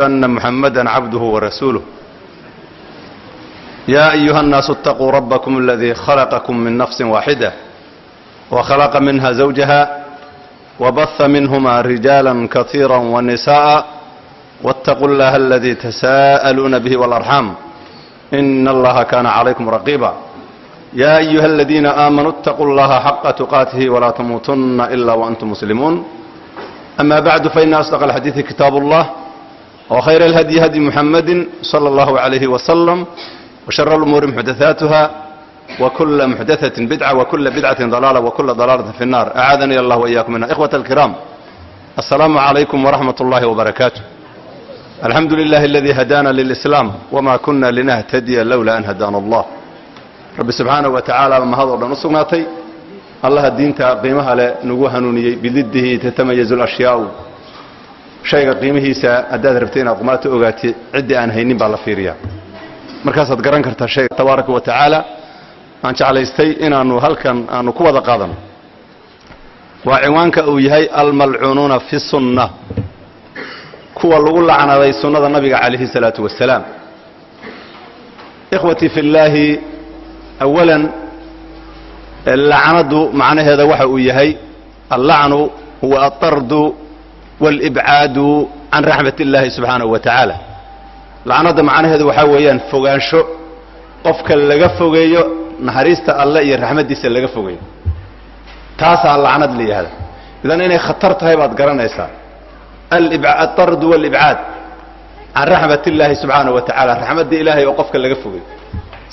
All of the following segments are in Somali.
أن محمدا عبده ورسوله يا أيها الناس اتقوا ربكم الذي خلقكم من نفس واحدة وخلق منها زوجها وبث منهما رجالا كثيرا ونساء واتقوا الله الذي تساءلون به والأرحام إن الله كان عليكم رقيبا يا أيها الذين آمنوا اتقوا الله حق تقاته ولا تموتن إلا وأنتم مسلمون أما بعد فإن أصدق الحديث كتاب الله وخير الهدي هدي محمد صلى الله عليه وسلم وشر الأمور محدثاتها وكل محدثة بدعة وكل بدعة ضلالة وكل ضلالة في النار أعاذني الله وإياكم منها إخوة الكرام السلام عليكم ورحمة الله وبركاته الحمد لله الذي هدانا للإسلام وما كنا لنهتدي لولا أن هدانا الله rabbi subxaanahu wa tacaala mahad oo dhan u sugnaatay allaha diinta qiimaha leh nagu hanuuniyey bididdihi tatamayazu lashyaau shayga qiimihiisa haddaad rabtay inaad qumaato ogaatid ciddii aan haynin baa la fiiriyaa. Markaasaad garan kartaa shayga tabaaraka wa tacaala aan jeclaystay inaannu halkan aanu ku wada qaadano. Waa cinwaanka uu yahay almalcuunuuna fi sunna kuwa lagu lacnaday sunnada nabiga calayhi salaatu wasalaam ikhwatii fi llaahi awalan lacnadu macnaheeda waxa uu yahay allacnu huwa altardu waalibcaadu can raxmat illaahi subxaanahu wa tacaala macnaheedu waxaa weeyaan fogaansho qofka laga fogeeyo naxariista alle iyo raxmaddiisa laga fogeeyo taasaa lacnad la yihahda idan inay khatar tahay baad garanaysaa altardu waalibcaad can raxmat illaahi subxaanahu wa raxmadda ilaahay oo qofka laga fogeeyo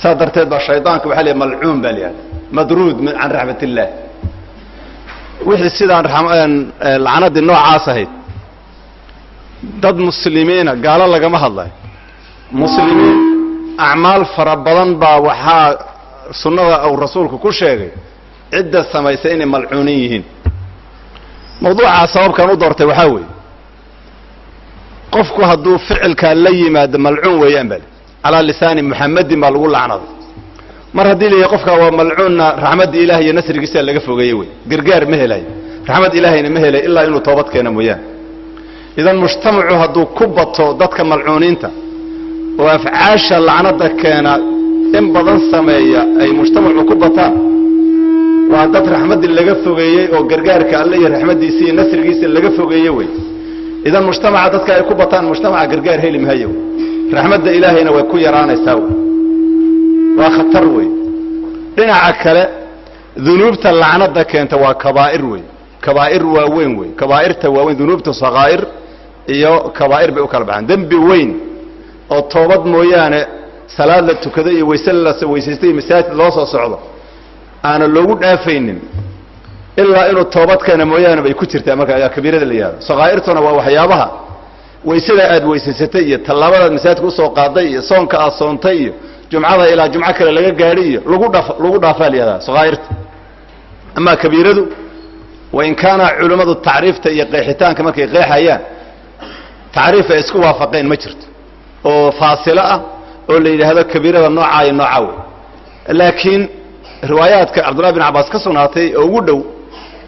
saa darteed baa shaydaanka waxa la malcuun baa layihahda madruud can raxmat illaah wixii sidaan lacnadii noocaas ahayd. Dad muslimiina gaalo lagama hadlayo muslimiin acmaal fara badan baa waxaa sunnada uu rasuulku ku sheegay. Cidda samaysay inay malcuunin yihiin. Mawduucaa sababkan u doortay waxaa weeye. Qofku hadduu ficilkaa la yimaado malcuun weeyaan baa calaa lisaani muxamadin baa lagu lacnaday mar haddii la yahay qofkaa waa malcuunna raxmadda ilaah iyo nasrigiisa laga fogeeye wey. Gargaar ma helayo raxmad ilaahayna ma helay ilaa inuu toobad keena mooyaane. Idan mujtamacu hadduu ku bato dadka malcuuniinta oo afcaasha lacnada keena in badan sameeya ay mujtamacu ku bataan. Waa dad raxmaddii laga fogeeyey oo gargaarka alle iyo raxmaddiisa iyo nasrigiisa laga fogeeye wey. Idan mujtamaca dadka ay ku bataan mujtamaca gargaar heli mahayo raxmadda ilaahayna way ku yaraanaysaa wey waa khatar wey dhinaca kale dunuubta lacnada keenta waa kabaa'ir wey kabaa'ir waaweyn wey kabaa'irta waaweyn dunuubta sakaa'ir iyo kabaa'ir bay u kala baxaan. Dembi weyn oo toobad mooyaane salaad la tukado iyo wayse la weysaystay iyo masaajid loo soo socdo aana loogu dhaafaynin ilaa inuu toobad keena mooyaane bay ku jirtaa marka ayaa kabiirada la yihahdo sakaa'irtuna waa waxyaabaha waysada aad weysaysatay iyo tallaabadaad masaajidka u soo qaaday iyo soonka aad soontay iyo jumcada ilaa jumco kale laga gaadhay iyo lagu dha lagu dhaafaa la yihahdaa sakaa'irta amaa kabiiradu wain kaana culimmadu tacriifta iyo qeexitaanka markay qeexayaan tacriif ay isku waafaqeen ma jirto. Oo faasilo ah oo la yidhaahdo kabiirada noocaa iyo noocaa wey laakiin riwaayaadka cabdullahi bin cabbaas ka sugnaatay oo ugu dhow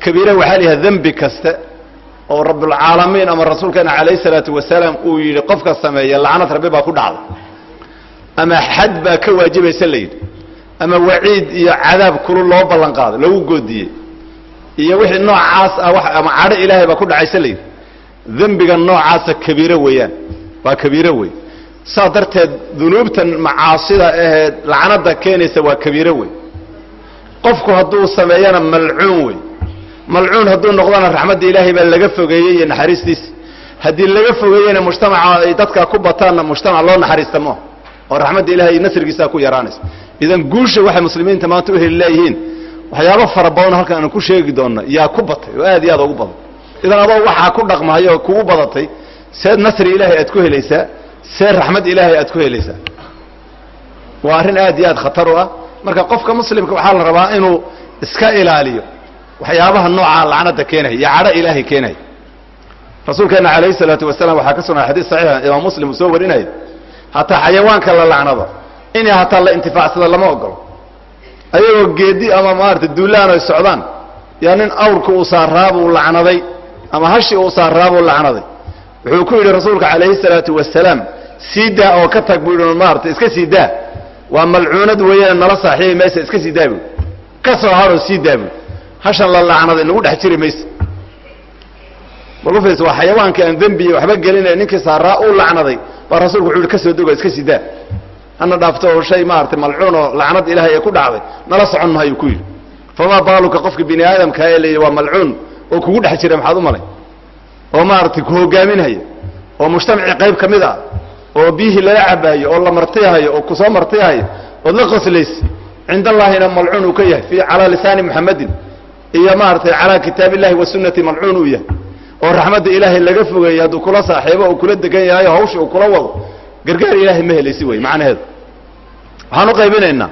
kabiira waxaa la yidhahda dembi kasta oo rabbulcaalamiin ama rasuulkeena calayhi salaatu wasalaam uu yidhi qofka sameeya lacnad rabbi baa ku dhacday ama xad baa ka waajibaysa la yidhi. Ama waciid iyo cadaab kulul loo ballan qaaday lagu goodiyey. Iyo wixii noocaas ah ama cadho ilaahay baa ku dhacaysa la yidhi. Dembiga noocaasa kabiiro weeyaan waa kabiiro wey saa darteed dunuubtan macaasida ahee lacnada keenaysa waa kabiiro wey qofku hadduu sameeyana malcuun wey malcuun hadduu noqdona raxmadda ilaahay baa laga fogeeyey iyo naxariistiisa. Haddii laga fogeeyena mujtamaca ay dadkaa ku bataanna mujtamac loo naxariista maaha oo raxmadda ilahay iyo nasrigiisaa ku yaraanaysa. Idan guusha waxay muslimiinta maanta u heli leeyihiin waxyaabo fara badan halkan aanu ku sheegi doonna yaa ku batay oo aad iyo aad ugu badan. Idan adoo waxaa ku dhaqmahayo oo kugu badatay seed nasri ilaahay aad ku helaysaa see raxmad ilaahay aad ku helaysaa. Waa arrin aad iyo aad khatar u ah. Marka qofka muslimka waxaa la rabaa inuu iska ilaaliyo waxyaabaha noocaa lacnada keenaya iyo cadho ilaahay keenaya rasuulkeena calayhi salaatu wasalaam waxaa ka sugnaa xadiis saxiixa imaam muslim uu soo warinaya hataa xayawaanka la lacnado. Inay hataa la intifaacsado lama ogolo ayagoo geedi ama maarata duulaan ay socdaan. Yaa nin awrka uu saaraabuu lacnaday ama hashi uu saaraabuu lacnaday. Wuxuu ku yidhi rasuulka calayhi salaatu wasalaam sii oo ka tag buu yidhi maarata iska sii waa malcuunad weeyaan nala saaxiibi maysa iska sii daa buu. Ka soo haroo sii daa hashan la lacnaday nagu dhex jiri maysa. Malufis waa xayawaankii aan dembiya waxba gelinaya ninkii saaraa uu lacnaday baa rasuulku wuxuu ka soo dogo iska sii daa hana dhaafto oo shay maaragtay malcuun oo lacnad ilaahay ee ku dhacday. Nala socon mahayuu ku yidhi. Famaa baaluka qofka bini aadamkaa ee leeya waa malcuun oo kugu dhex jira maxaad u malay? Oo maaragtay ku hogaaminhaya oo mujtamacii qayb ka mid ah oo biyihii lala cabaayo oo la martiyahayo oo ku soo martiyahayo ood la qoslaysa cinda allaahina malcuun uu ka yahay fi calaa lisaani muxamadin iyo maaragtay calaa kitaab illahi wa sunnati malcuun uu yahay oo raxmadda ilaahay laga fogeeyey hadduu kula saaxiibo uu kula degan yahay oo hawsha uu kula wado gargaar ilaahay ma helaysi wey macnaheedu. Waxaan u qaybinaynaa.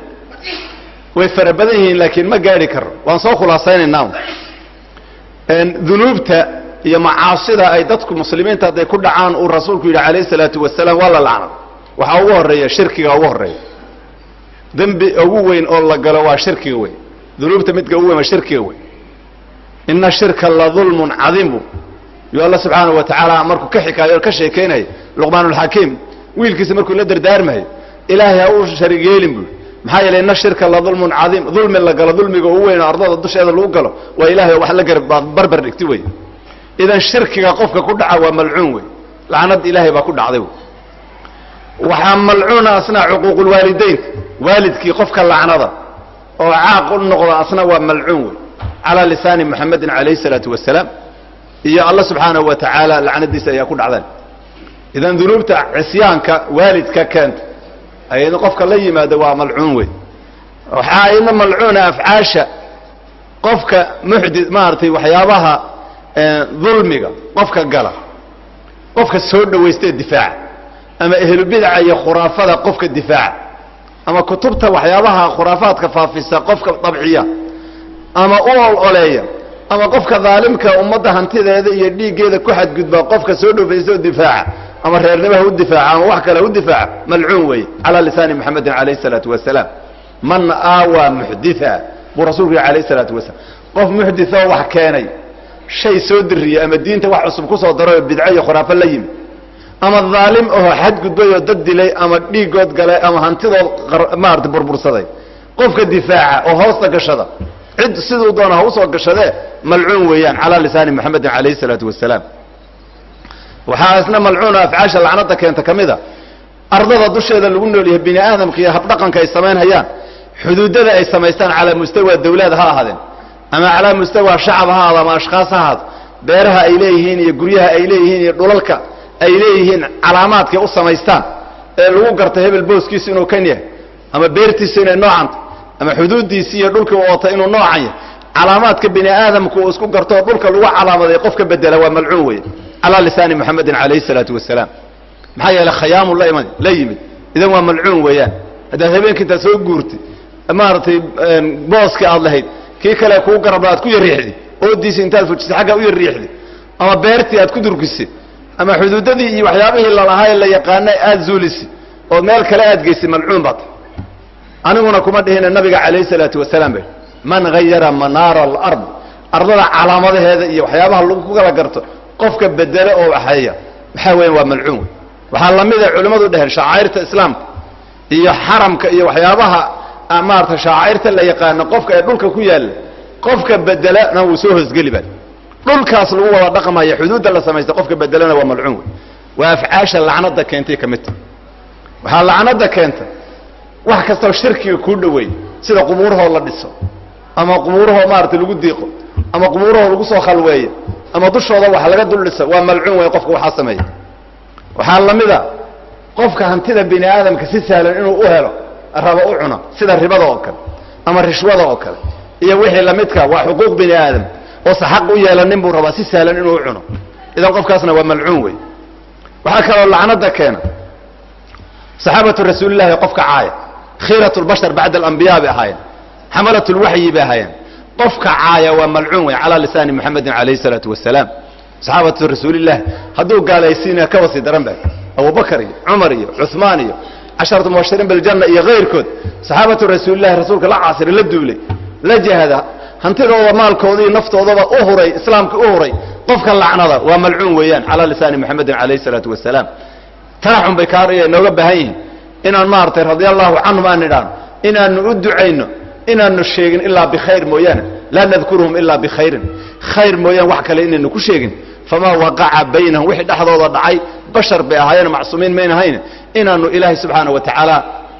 Way fara badan yihiin laakiin ma gaadhi karo waan soo khulaasaynaynaa dunuubta iyo macaasida ay dadku muslimiinta hadday ku dhacaan uu rasuulku yidhi calayhi salaatu wasalaam waa la lacnad. Waxaa ugu horreeya shirkiga ugu horreeya. Dembi ugu weyn oo la galo waa shirkiga wey dunuubta midka ugu weyn waa shirkiga wey ina shirka la dulmun cadiimu yuu alla subxaanahu wa tacaala markuu ka xikaayo ka sheekaynaya luqmaanulxakiim wiilkiisa markuu la dardaarmayo ilaahay ha uu sharig yeelin buui maxaa yeelay ina shirka la dulmun cadiim dulmi la galo dulmiga ugu weyn oo ardada dusheeda lagu galo waa ilaahay wax la garab barbar dhigti wey. Idan shirkiga qofka ku dhaca waa malcuun wey. Lacnad ilaahay baa ku dhacday wey. Waxaa malcuuna asna cuquuqulwaalidaynka waalidkii qofka lacnada oo caaq u noqda asna waa malcuun wey. Calaa lisaani muxamedin calayhi salaatu wasalaam iyo alla subxaanahu wa tacaala lacnadiisa ayaa ku dhacdeen idan dunuubta cisyaanka waalidka keenta ayadna qofka la yimaado waa malcuun wey waxaa ayadna malcuuna afcaasha qofka muxdi maaragtay waxyaabaha dulmiga qofka gala qofka soo dhawaystee difaaca ama ehlubidaca iyo khuraafada qofka difaaca ama kutubta waxyaabaha khuraafaadka faafisa qofka dabciya ama u ol-oleeya ama qofka daalimka ummadda hantideeda iyo dhiiggeeda ku xadgudba qofka soo dhawaysta oo difaaca ama reernimaha u difaaca ama wax kale u difaaca malcuun weeye calaa lisaani muxamedin calayhi salaatu wasalaam. Man aawaa muxditha buu rasulku yihi alayh salaatu wasalaam. Qof muxditoo wax keenay shay soo diriyey ama diinta wax cusub ku soo darayoo bidco iyo khuraafo la yimi ama daalim ahoo xadgudbay oo dad dilay ama dhiigood galay ama hantidood maarata burbursaday. Qofka difaaca oo hoosta gashada cid siduu doona ha u soo gashadee malcuun weeyaan calaa lisaani muxamedin calayhi salaatu wasalaam waxaa isna malcuuna afcaasha lacnada keenta ka mida ardada dusheeda lagu noolyahay bini aadamka iyo habdhaqanka ay samaynhayaan xuduudada ay samaystaan calaa mustawa dawlaad ha ahaadeen ama calaa mustawa shacab ha ahaado ama ashkhaas ha ahaado beeraha ay leeyihiin iyo guryaha ay leeyihiin iyo dhulalka ay leeyihiin calaamaadkay u samaystaan ee lagu garta hebel booskiisu inuu kan yahay ama beertiisu inay noocanta ama xuduuddiisi iyo dhulkii ootay inuu noocan yahay calaamaadka bini aadamku uu isku garto oo dhulka lagu calaamaday qofka bedela waa malcuun weeye. Calaa lisaani muxamedin calayhi salaatu wasalaam maxaa yeeley khayaamu la yimid. Idan waa malcuun weeyaan. Haddaad habeenka intaad soo guurtay maaragtay booskii aad lahayd kii kale kuu garabla aad ku yariixdi oodiisi intaad fujisay xagga u yariixdi ama beertii aad ku durgisay ama xuduudadii iyo waxyaabihii lalahaa ee la yaqaana aad zuulisay oo meel kale aad geysay malcuun baad aniguna kuma dhihina nabiga calayhi salaatu wasalaam ba man hayara manaara alard ardada calaamadaheeda iyo waxyaabaha lagu kala garto qofka bedelo oo waxeeya waxaa weya waa malcuun. Waxaa lamida culimmadu dheheen shacairta islaamka iyo xaramka iyo waxyaabaha maarata shacairta la yaqaano qofka ee dhulka ku yaalla qofka bedelana wuu soo hoosgeli baa dhulkaas lagu wada dhaqmaya xuduudda la samaysta qofka bedelana waa malcuun. Waa afcaasha lacnada keentay ka mid tahay. Waxaa lacnada keenta wax kastoo shirkiga kuu dhoweey sida qubuurahoo la dhiso ama qubuurahoo maarata lagu diiqo ama qubuurahoo lagu soo khalweeyo ama dushooda wax laga dul dhiso waa malcuun wey qofka waxaa sameeya. Waxaa lamida qofka hantida bini aadamka si sahlan inuu u helo raba u cuno sida ribada oo kale ama rishwada oo kale iyo wixii lamidka waa xuquuq bini aadam oose xaq u yeelanin buu rabaa si sahlan inuu u cuno. Idan qofkaasna waa malcuun wey waxaa kaloo lacnada keena. Saxaabatu rasuulillahi qofka caaya khiirat lbashar bacda alambiyaa bay ahaayeen. Xamalat lwaxyi bay ahaayeen. Qofka caaya waa malcuun wey calaa lisaani muxamedin calayhi salaatu wasalaam saxaabatu rasuulillahi hadduu gaalaysiina kaba sii daran ba abubakar iyo cumar iyo cuثmaan iyo casharatu mubashiriin biljanna iyo kayrkood saxaabatu rasuulillahi rasuulka la caasira la duulay la jahada. Hantidooda maalkooda iyo naftoodaba u huray islaamka u huray. Qofka lacnada waa malcuun weeyaan calaa lisaani moxamedin calayhi salaatu wasalaam taaxun bay kaa nooga baahan yihiin inaan maaragtay radia allahu canhum aan idhaano inaanu u ducayno inaanu sheegin ilaa bikhayr mooyaane laa nadkuruhum ilaa bikhayrin. Khayr mooyaan wax kale inaynu ku sheegin. Famaa waqaca baynahum wixii dhexdooda dhacay bashar bay ahaayeen macsuumiin mayn ahayn. Inaanu ilaahay subxaana wa tacaala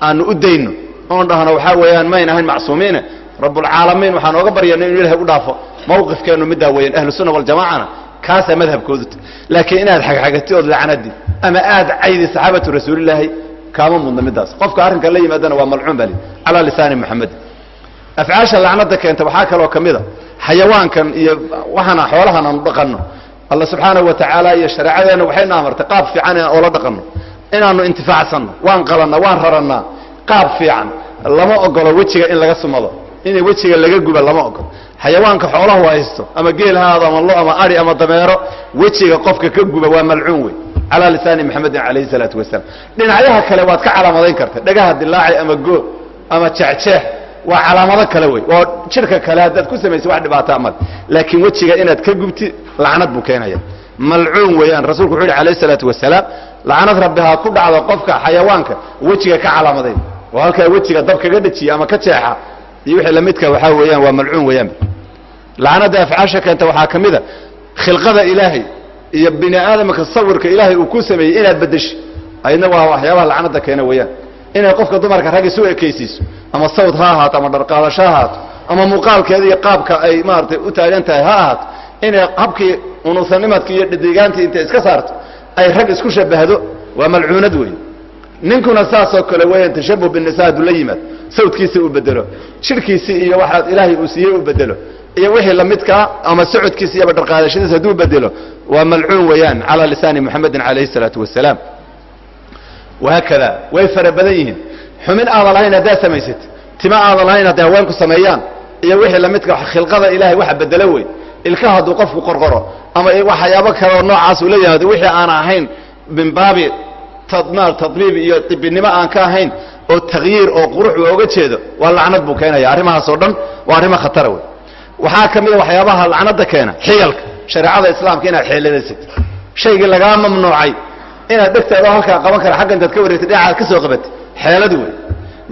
aanu u dayno. Oon dhahno waxaa weeyaan mayn ahayn macsuumiine rabbulcaalamiin waxaan ooga baryana inu ilahay u dhaafo. Mawqifkeennu middaa weeyaan ahlusunna waljamacana kaasaa madhabkoodu. Laakiin inaad xagxagati ood lacnadi ama aad caydi saxaabatu rasuulilaahi kaama mudna midaas qofka arrinka la yimaadana waa malcuun bali calaa lisaani moxamed afcaasha lacnada keenta waxaa kaloo ka mid a xayawaankan iyo waxaana xoolahan aanu dhaqanno. Alla subxaanahu wa tacaala iyo shareecadeenna waxayna amartay qaab fiican oo la dhaqanno. Inaanu intifaacsanno waan qalannaa waan rarannaa. Qaab fiican lama ogolo wejiga in laga sumado in wejiga laga guba lama ogolo xayawaanka xoolahu haysto ama geel ha aado ama lo ama ari ama dameero wejiga qofka ka guba waa malcuun wey calaa lisaani moxamedin calayhi salaatu wasalaam. Dhinacyaha kale waad ka calaamadayn karta. Dhagaha dilaaci ama goo ama jexjeex waa calaamado kale wey oo jidhka kale haddaad ku samaysa wax dhibaataa male laakiin wejiga inaad ka gubti lacnad buu keenaya malcuun weeyaan. Rasuulku wuxu yidhi alayh salaatu wasalaam lacnad rabbi ha ku dhacdo qofka xayawaanka wejiga ka calaamadayn. Oo halkaa wejiga dab kaga dhejiya ama ka jeexa iyo wixii lamidka waxaa weeyaan waa malcuun weeyaan. Lacnada afcaasha keenta waxaa ka mida khilqada ilaahay iyo bini aadamka sawirka ilaahay uu ku sameeyey inaad beddeshi. Ayadna waa waxyaabaha lacnada keena weeyaan. Inay qofka dumarka rag isu ekaysiiso ama sawd ha ahaato ama dharqaadasho ha ahaato ama muuqaalkeeda iyo qaabka ay maaragtay u taagan tahay ha ahaato inay habkii unuusanimadkii iyo dhidigaantii intay iska saarto ay rag isku shabahdo waa malcuunad wey ninkuna saasoo kale weeyaan tashabuh binisa hadduu la yimaad sawdkiisii uu bedelo jidhkiisii iyo waxaad ilaahay uu siiyey uu bedelo iyo wixii lamidkaa ama socodkiisa iyo dharqaadashadiisa hadduu bedelo waa malcuun weeyaan calaa lisaani moxamedin calayhi salaatu wasalaam wahaakada way fara badan yihiin. Xumin aadan lahayn haddaad samaysat tima aadan lahayn hadday haweenku sameeyaan iyo wixii lamidka khilqada ilahay waxa bedelo wey ilka hadduu qofku qorqoro ama waxyaabo kaleoo noocaas uu la yimaado wixii aan ahayn min baabi tadbiib iyo ibinimo aan ka ahayn oo takyiir oo qurux uu oga jeedo waa lacnad buu keenaya arrimahaasoo dhan waa arrimo khatara wey waxaa ka mida waxyaabaha lacnada keena xiyalka shareecada islaamka inaad xeeladaysid shaygii lagaa mamnuucay inaad dhegteeda halkaa qaban kara xagga intaad ka wareegtay dhinacaad ka soo qabatay. Xeeladi wey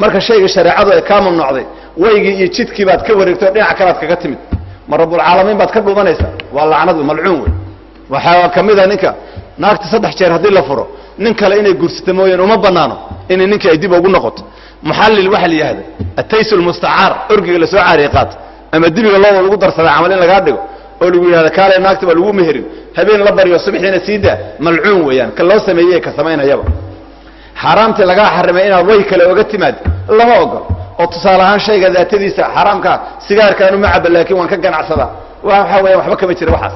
marka shayga shareecadu ay kaa mamnuucday waygii iyo jidkii baad ka wareegtay oo dhinac kalead kaga timid ma rabbulcaalamiin baad ka dhuumanaysaa waa lacnad wey malcuun wey waxaa ka mida ninka naagta saddex jeer haddii la furo nin kale inay guursato mooyaan uma banaano inay ninkii ay dib ugu noqoto. Muxallil waxa la yihahda ataysu lmustacaar orgiga la soo caariye qaata ama dibiga looda lagu darsada camal in lagaa dhigo oo lagu yidhahda kaale naagta baa lagu meherin habeen la baryo subaxiina sii daa malcuun weeyaan ka loo sameeyey ka samaynayaba. Xaaraamtii lagaa xarimay inaad way kale oga timaad lama ogol oo tusaale ahaan shayga daatadiisa xaaraamkaa sigaarkaan uma caba laakiin waan ka ganacsadaa waxa weya waxba kama jira waxaas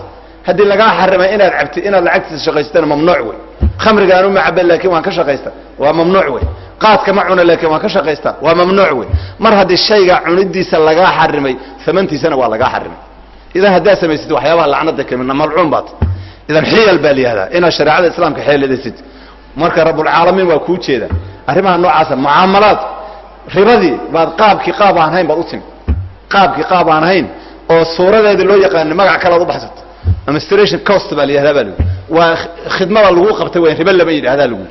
haddii lagaa xarimay inaad cabtid inaad lacagtiisa shaqaysatana mamnuuc wey khamrigaan uma caba laakiin waan ka shaqaysta waa mamnuuc wey qaadka ma cuna laakiin waan ka shaqaysta waa mamnuuc wey mar haddii shayga cunidiisa lagaa xarimay amantiisana waa lagaa xarimay. Idan haddaad samaysid waxyaabaha lacnada kamidna malcuun baad. Idan xiyal baa la yihahdaa. Inaad shareecada islaamka xeeladaysid marka rabbulcaalamiin waa kuu jeeda arrimaha noocaasa mucaamalaad ribadii baad qaabkii qaab aan hayn baad u timi. Qaabkii qaab aan hayn oo suuradeedii loo yaqaana magac kalead u baxsato administration cost baa la yihahdaa baa lagu waa khidmada laguu qabtay weyan riba lama yidhahdaa lagu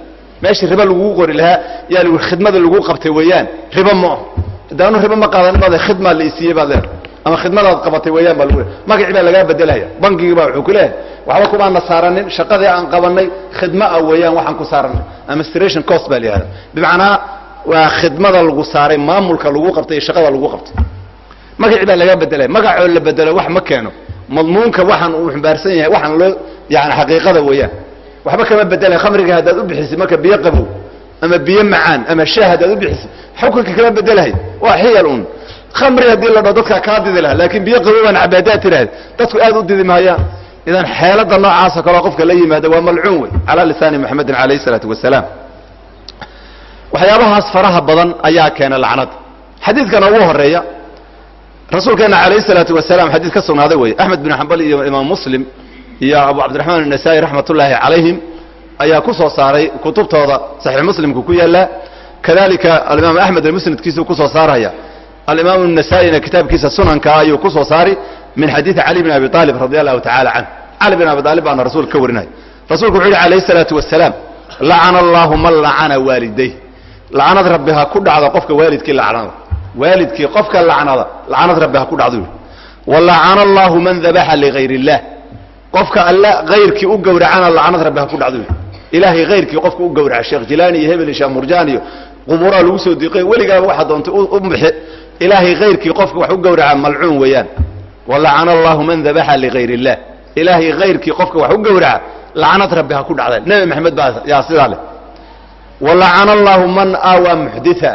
meeshii riba laguu qori lahaa yaa lagu khidmada laguu qabtay weeyaan riba ma aho daanu riba ma qaadanin baad khidmaa la isiiyey baad leedahay ama khidmadaad qabatay weeyaan baa lagu leehay magacii baa lagaa bedelaya. Bangigii baa wuxuu ku leeyahay. Waxba kumaana saaranin shaqadii aan qabanay khidma ah weeyaan waxaan ku saaranay administration cost baa la yihahdaa. Bimacnaa waa khidmada lagu saaray maamulka lagu qabtay iyo shaqada lagu qabtay. Magacii baa lagaa bedelaya. Magacoo la bedelo wax ma keeno madmuunka waxaan uu xumbaarsan yahay waxaan loo yani xaqiiqada weeyaan. Waxba kama bedelay khamriga haddaad u bixisid marka biyo qabow ama biyo macaan ama shaah haddaad u bixisid xukunka kama bedelahay waa xiyal un. Khamri haddii la dhao dadkaa kaa didi laha laakiin biyo qabow baan cabaadaad tiraahda dadku aad u didi mahayaan idan xeelada noocaasoo kaleo qofka la yimaada waa malcuun wey calaa lisaani moxamedin calayhi isalaatu wasalaam. Waxyaabahaas faraha badan ayaa keena lacnada xadiidkana ugu horreeya rasuulkeena calayhi salaatu wasalaam xadiid ka sugnaaday wey axmed bin xambal iyo imaam muslim iyo abu cabdiraxmaan الnasaai raxmat ullaahi calayhim ayaa ku soo saaray kutubtooda saxiix muslimku ku yaala kadalika alimaam axmed musnadkiisuu kusoo saaraya alimaam الnasaa'ina kitaabkiisa sunanka ayuu ku soo saari min xadiidi cali bn abi aalib radi allahu tacala canh cali bin abi aalib baana rasuulka ka warinaya rasuulku wuxuu yihi alayh salaatu wasalaam lacana allaahu man lacana waalidayh lacanad rabbi ha ku dhacdo qofka waalidkii lacnada waalidkii qofka lacnada lacanad rabbi ha ku dhacdo. Walacana allaahu man dabaxa ligayr illah qofka alla hayrkii u gowracana lacanad rabbi ha ku dhacdo. Ilaahay hayrkii qofka u gowraca sheekh jilaani iyo hebel iyo sheekh murjaan iyo qubuuraa lagu soo diiqay weligaaba waxaa doontay u bixi. Ilaahay hayrkii qofka wax u gowraca malcuun weeyaan. Walacana allaahu man dabaxa ligayr illah ilaahay hayrkii qofka wax u gowraca lacanad rabbi ha ku dhacda. Nebi maxamed baa yaa sidaa leh. Walacana allaahu man aawaa muxditha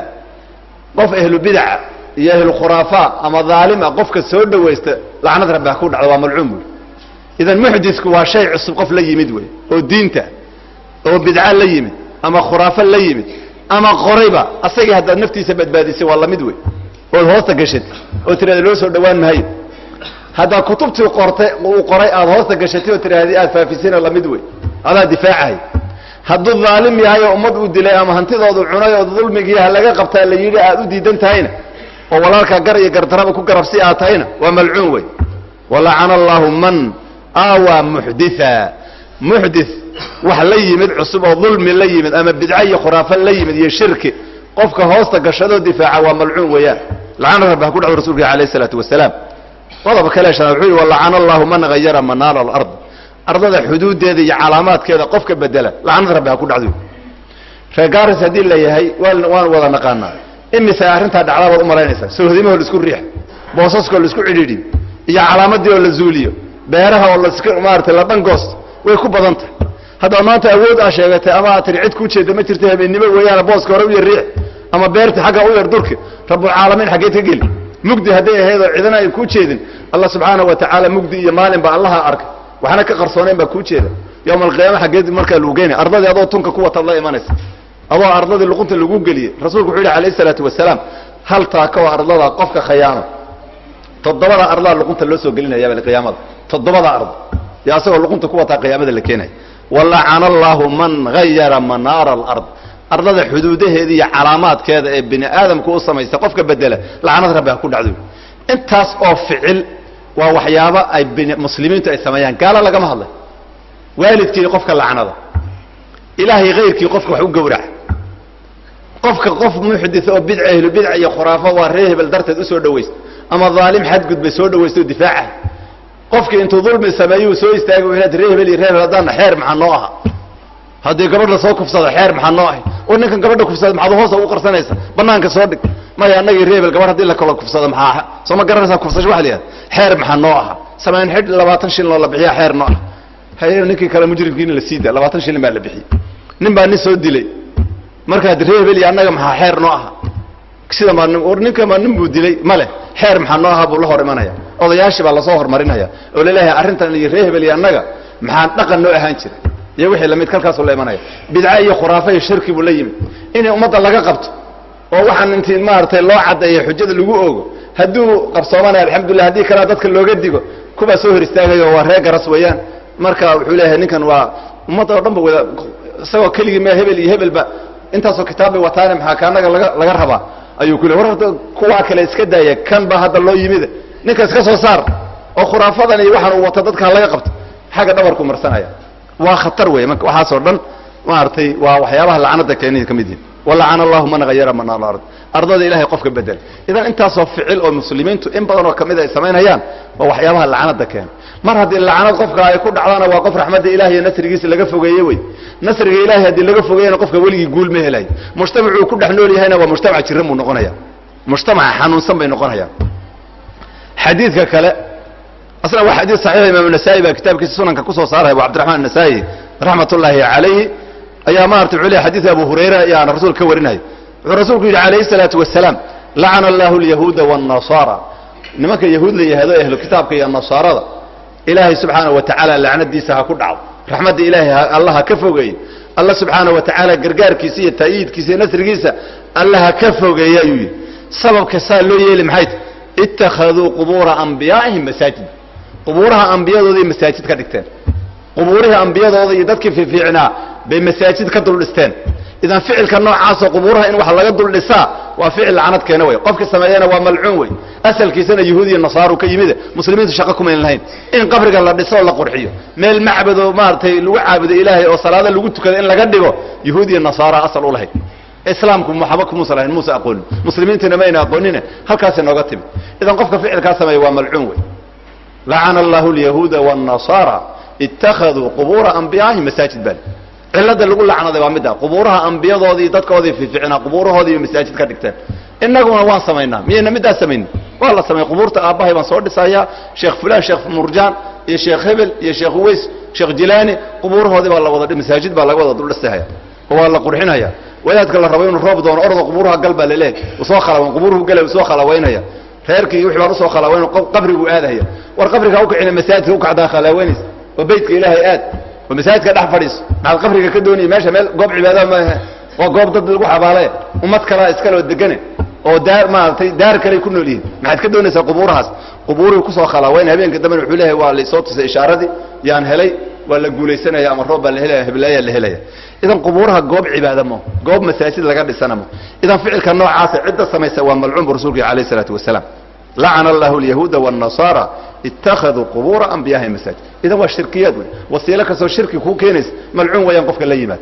qof ahlu bidaca iyo ahlu khuraafaa ama dhaalima qofka soo dhawaysta lacanad rabbi ha ku dhacda waa malcuun buui idan muxditku waa shay cusub qof la yimid wey oo diinta oo bidca la yimid ama khuraafo la yimid ama qorayba asagii haddaad naftiisa badbaadisay waa la mid wey. Ood hoosta gashatay oo tirahda loo soo dhawaan mahayo haddaad kutubtii qortay uu qoray aad hoosta gashatay oo tirahdii aad faafisayna la mid wey. Adaa difaacahay hadduu dhaalim yahay oo ummad uu dilay ama hantidoodu cunay oo dulmigii ha laga qabtaa la yidhi aad u diidan tahayna. oo walaalkaa gar iyo gardaraba ku garabsi aad tahayna waa malcuun wey. Walacana allaahu man aawaa muxditha. Muxdith wax la yimid cusub oo dulmi la yimid ama bidco iyo khuraafo la yimid iyo shirki qofka hoosta gashadoo difaaca waa malcuun weeyaan. Lacana rabbi ha ku dhacdo rasulka alayh isalaatu wasalaam. Qodoba kale shanaad wuxuu yihi walacana allahu man hayara manaara alard ardada xuduuddeeda iyo calaamaadkeeda qofka bedela lacanad rabbi ha ku dhacdo. Reer garis haddii la yahay waan wada naqaanaa. Imise arrintaa dhacdaa baad u malaynaysaa. Sohdimaho la isku riix boosaskoo la isku cidhiidhiyo iyo calaamadii oo la zuuliyo beeraha oo lask maaratay la dhangoost way ku badan tahay haddaad maanta awood aa sheegatay ama aad tiri cid kuu jeeda ma jirta habeennimo weeyaana booska hore u yar riix ama beerta xagga u yar durki rabbulcaalamiin xaggeed ka geli. Mugdi hadday ahayd oo cidana ay kuu jeedin allah subxaana wa tacaala mugdi iyo maalin baa allaha arkay waxna ka qarsoonayn baa kuu jeeda. Yowma alqiyaama xaggeed markaa lagu geynay ardadii adoo tunka ku wataad la imanaysa. Adoo ardadii luqunta lagu geliyey rasuulku wuxuu yidhi alayh isalaatu wasalaam hal taaka oo ardada qofka khayaano? Toddobada ardaa luqunta loo soo gelinaya qiyaamada. Toddobada ard. Yo asagoo luqunta ku wataa qiyaamada la keenaya walacana allaahu man hayara manaara alard. Ardada xuduudaheeda iyo calaamaadkeeda ee bini aadamku u samaysta qofka bedela lacanad rabbi ha ku dhacdo. Intaas oo ficil waa waxyaabo ay muslimiintu ay sameeyaan. Gaalo lagama hadlay. Waalidkii qofka lacnada ilaahay hayrkii qofka wax u gowraca. Qofka qof muxdit oo bidca ahlu bidca iyo khuraafo waa ree hebel darteed u soo dhawaysta ama dhaalim xadgudbay soo dhawaysta oo difaaca qofkii intuu dulmi sameeyuu soo istaagay inaad ree hebel iyo ree hebel haddaana xeer maxaa noo aha? Haddii gabadh la soo kufsado xeer maxaa noo ahay? Oo ninkan gabadha kufsada maxaad hoosa ugu qarsanaysa banaanka soo dhig maya annagii ree hebel gabadh haddii la kala kufsado maxaa soo ma garanaysaa kufsasho waxa la yihahda xeer maxaa noo aha? Samayn xidh labaatan shilin oo la bixiya xeer noo ah haye ninkii kale mujrimkiina la sii labaatan shilin baa la bixiyey nin baa nin soo dilay. Markaad ree hebel iyo annaga maxaa xeer noo aha? Sida maa war ninka maa nin buu dilay male xeer maxaa noo aha buu la hor imanaya odayaashii baa la soo hormarinaya. Oo la leeyahay arrintan iyo ree hebel iyo annaga maxaa dhaqan noo ahaan jira iyo wixii la mid kalkaasuu la imanaya. Bidca iyo khuraafa iyo shirki buu la yimid. In ummadda laga qabto oo waxaan intii maaragtay loo caddeeyo xujada lagu oogo. Hadduu qabsoomanaya alxamdulillah haddii kalea dadka looga digo kubaa soo hor istaagayo waa ree garas weeyaan. Marka wuxuu leeyahay ninkan waa ummadda oo dhan ba wada isagoo keligii ma hebel iyo hebelba intaasoo kitaab bay wataane maxaa kaanaga laga laga rabaa? Ayuu ku le war horta kuwaa kale iska daaya kan baa hadda loo yimid? Ninka iska soo saar oo khuraafadan iyo waxaan uu wato dadka ha laga qabto xagga dhabarku marsanaya. Waa khatar wey marka waxaasoo dhan maaragtay waa waxyaabaha lacanada keenay ka mid yihiin walacana allahu man hayara man alard ardada ilahay qofka bedel. Idan intaasoo ficil oo muslimiintu in badan oo ka mid ay samaynayaan waa waxyaabaha lacanada keena mar haddii lacanad qofka ay ku dhacdana waa qof raxmadda ilahi iyo nasrigiisa laga fogeeye wey. Nasriga ilahay haddii laga fogeeyana qofka weligii guul ma helayo mujtamacuu ku dhex nool yahayna waa mujtamac jiran buu noqonaya mujtamaca xanuunsan bay noqonayaan. Xadiidka kale asna waa xadiid saxiix imaam nasaa-i baa kitaabkiisa sunanka ku soo saaraya abu cabdiraxman anasaa'i raxmat ullaahi calayhi ayaa maarata wuxuu leeyahy xadiidka abu hurayra ayaana rasuul ka warinaya wuxuu rasuulku yidhi calayhi salaatu wasalaam lacana allahu alyahuuda waannasaara nimanka yahuud la yihahdo ehlu kitaabka iyo nasaarada ilaahay subxaanahu wa tacaala lacnadiisa ha ku dhacdo raxmadda ilaahay allah ha ka fogeeyo. Alla subxaanahu wa tacaala gargaarkiisa iyo taayiidkiisa iyo nasrigiisa alla ha ka fogeeyo ayuu yidhi. Sababka saa loo yeeli maxay tahy ittakhaduu qubuura ambiyaa'ihim masaajid. Qubuuraha ambiyadooday masaajid ka dhigteen. Qubuurihii ambiyadooda iyo dadkii fiifiicnaa bay masaajid ka dul dhisteen idan ficilka noocaasoo qubuuraha in wax laga dul dhisaa waa ficil lacnad keena wey qofkii sameeyana waa malcuun wey asalkiisana yahuud iyo nasaaru ka yimide muslimiintu shaqo kumayn lahayn in qabriga la dhiso oo la qurxiyo. Meel macbado maaragtay lagu caabudo ilaahay oo salaada lagu tukado in laga dhigo yahuud iyo nasaara asal u lahayd. Islaamku maxaba kumuusa lahayn muusa aqoonin muslimiintuna mayna aqoonine halkaasay nooga timid. Idan qofka ficilkaa sameeya waa malcuun wey lacana allahu alyahuuda waannasaara ittakhaduu qubuura anbiyaa'ihim masaajid bal cilada lagu lacnaday waa midda qubuuraha ambiyadoodii dadkoodii fiificnaa qubuurahoodii masaajid ka dhigteen innaguna waan samaynaa. Miyayna middaas samaynin waa la sameeyey qubuurta aabbahay baan soo dhisayaa sheekh fulaan sheekh murjaan iyo sheekh hebel iyo sheekh uways sheekh jilaani qubuurahoodii baa la wada masaajid baa laga wada duldhisahaya oo waa la qurxinaya. Wadaadka la rabo inuu roob doono orda qubuuraha gal baa laleeyahy u soo khalawan qubuuruhu gala u soo khalawaynaya reerkii wixii baan u soo khalawayn qabriguu aadahaya war qabriga ukicina masaajidka ukacdaa khalawaynaysa oo beytka ilaahay aad oo masaajidka dhex fadhiiso maxaad qabriga ka doonaya meesha meel goob cibaada maahe waa goob dad lagu xabaale ummad kalaa iskaloo degane oo daar maaragtay daar kaley ku nool yihiin. Maxaad ka doonaysaa qubuurahaas? Qubuurihii ku soo khalaawayn habeenka dambena wuxuu leeyahay waa laysoo tusay ishaaradii yaan helay waa la guulaysanaya ama roob baa la helaya heblaayaa la helaya idan qubuuraha goob cibaada mo goob masaajid laga dhisana mo. Idan ficilka noocaasa cidda samaysa waa malcuun bu rasulka alayh isalaatu wasalaam lacana allahu alyahuuda waannasaara ittakhaduu qubuura anbiyahi masaajid idan waa shirkiyaad wey wasiilo kastoo shirki kuu keenaysa malcuun weeyaan qofka la yimaad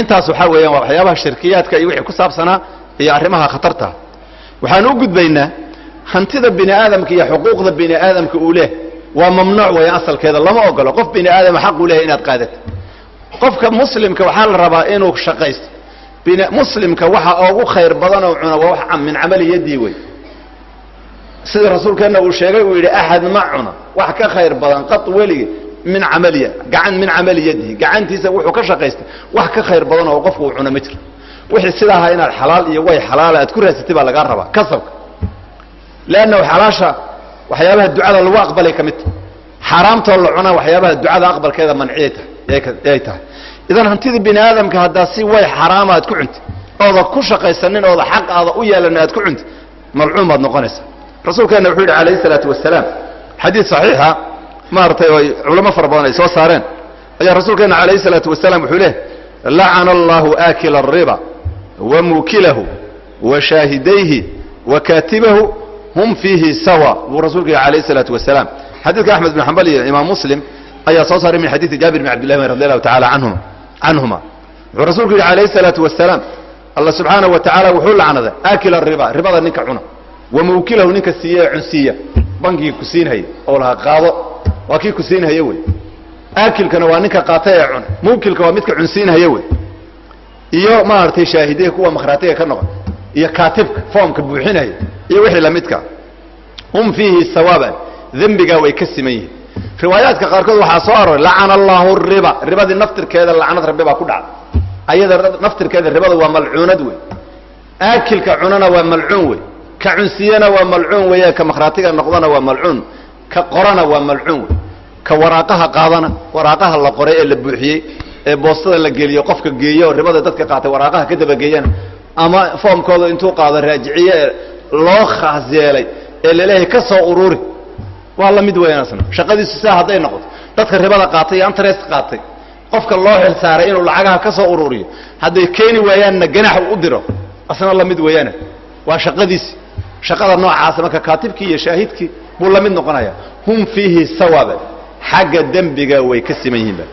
intaas waxaa weeyaan waa waxyaabaha shirkiyaadka iyo wixii ku saabsanaa iyo arrimaha khatarta waxaan u gudbaynaa hantida bini aadamka iyo xuquuqda bini aadamka uu leh waa mamnuuc weeyaan asalkeeda lama ogolo qof bini aadama xaq uu lehay inaad qaadato qofka muslimka waxaa la rabaa inuu shaqaysto muslimka waxa ugu khayr badan oo cuna waa wax min camali yadii sida rasuulkeenna uu sheegay uu yidhi axad ma cuna wax ka khayr badan qad welige min camaliya gacan min camali yadihi. Gacantiisa wuxuu ka shaqaystay wax ka khayr badan oo qofku uu cuna ma jiro. Wixii sidaa ahaa inaad xalaal iyo way xalaala aad ku raasatay baa lagaa rabaa kasabka. Leannahu xalaasha waxyaabaha ducada lagu aqbalay ka mid tahay. Xaaraamtoo la cunaa waxyaabaha ducada aqbalkeeda manciyay tahay ay tahay. Idan hantidii bini aadamka haddaa si way xaraama aad ku cuntay ooda ku shaqaysanin ooda xaq aada u yeelanin aad ku cuntay malcuun baad noqonaysaa rasuulkeenna wuxuu yidhi calayhi salaatu wasalaam xadiid saxiixa maaragtay oo culamo fara badan ay soo saareen. Ayaa rasuulkeenna calayhi salaatu wasalaam wuxuu leehay lacana allahu aakila ariba wa muukilahu wa shaahidayhi wa kaatibahu hum fiihi sawa. Buu rasuulku yihi calayhi salaatu wasalaam xadiidka axmed bin xambal iyo imaam muslim ayaa soo saaray min xadiidi jaabir bin abdillahi radi allahu tacala anhuma. Canhuma wuxuu rasuulku yihi calayhi salaatu wasalaam allah subxaanahu wa tacaala wuxuu lacnaday aakila riba ribada ninka cuna wa mawkilahu ninka siiye ee cunsiiya. Bankigii ku siinhaya oo lahaa qaado. Waa kii ku siinhaya wey. Aakilkana waa ninka qaata ee cuna. Mawkilka waa midka cunsiinhaya wey. Iyo maaragtay shaahidiya kuwa makhraatiga ka noqon. Iyo kaatibka foomka buuxinaya iyo wixii lamidka hum fiihi sawaaban. Dembigaa way ka siman yihiin. Riwaayaadka qaarkood waxaa soo aroray lacana allahu riba. Ribadii naftirkeeda lacnad rabbi baa ku dhacda ayada naftirkeeda ribada waa malcuunad wey. Aakilka cunana waa malcuun wey ka cunsiyana waa malcuun weeye ka makhraatiga noqdana waa malcuun ka qorana waa malcuun wey ka waraaqaha qaadana waraaqaha la qoray ee la buuxiyey ee boostada la geliyo qofka geeyo ribada dadka qaatay waraaqaha ka dabageeyana ama foomkooda intuu qaado raajiciye ee loo khaas yeelay ee la leeyahay ka soo ururi waa la mid weeyaan asna shaqadiisu sidaa hadday noqoto. Dadka ribada qaatay iyo interest qaatay qofka loo xil saaray inuu lacagaha ka soo ururiyo hadday keeni waayaanna ganax u diro asna la mid weeyaane waa shaqadiisi shaqada noocaasa marka kaatibkii iyo shaahidkii buu la mid noqonaya. Hum fiihi sawaaba xagga dembiga way ka siman yihiinba